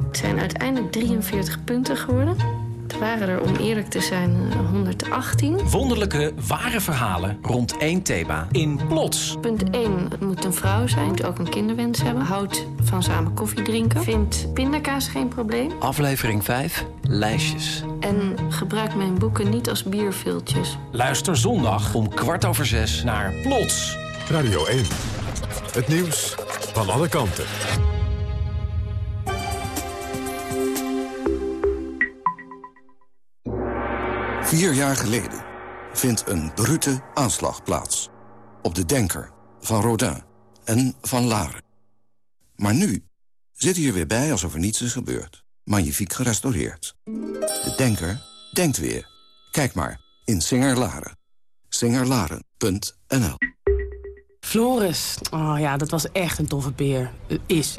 Het zijn uiteindelijk 43 punten geworden. Waren er, om eerlijk te zijn, 118. Wonderlijke, ware verhalen rond één thema in Plots. Punt 1. Het moet een vrouw zijn. Moet ook een kinderwens hebben. Houdt van samen koffie drinken. Vindt pindakaas geen probleem. Aflevering 5. Lijstjes. En gebruik mijn boeken niet als bierviltjes. Luister zondag om kwart over zes naar Plots. Radio 1. Het nieuws van alle kanten. Vier jaar geleden vindt een brute aanslag plaats. Op de Denker van Rodin en van Laren. Maar nu zit hij er weer bij alsof er niets is gebeurd. Magnifiek gerestaureerd. De Denker denkt weer. Kijk maar in Singer Laren. singerlaren.nl Floris. Oh ja, dat was echt een toffe peer. Eh, is.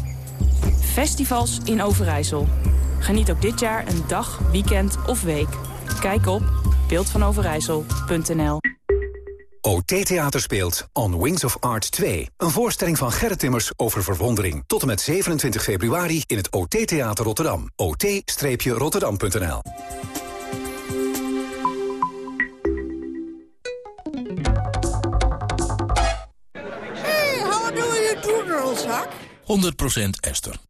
Festivals in Overijssel. Geniet ook dit jaar een dag, weekend of week. Kijk op beeldvanoverijssel.nl OT Theater speelt On Wings of Art 2. Een voorstelling van Gerrit Timmers over verwondering. Tot en met 27 februari in het OT Theater Rotterdam. ot-rotterdam.nl Hey, how do you do, girls, huh? 100% Esther.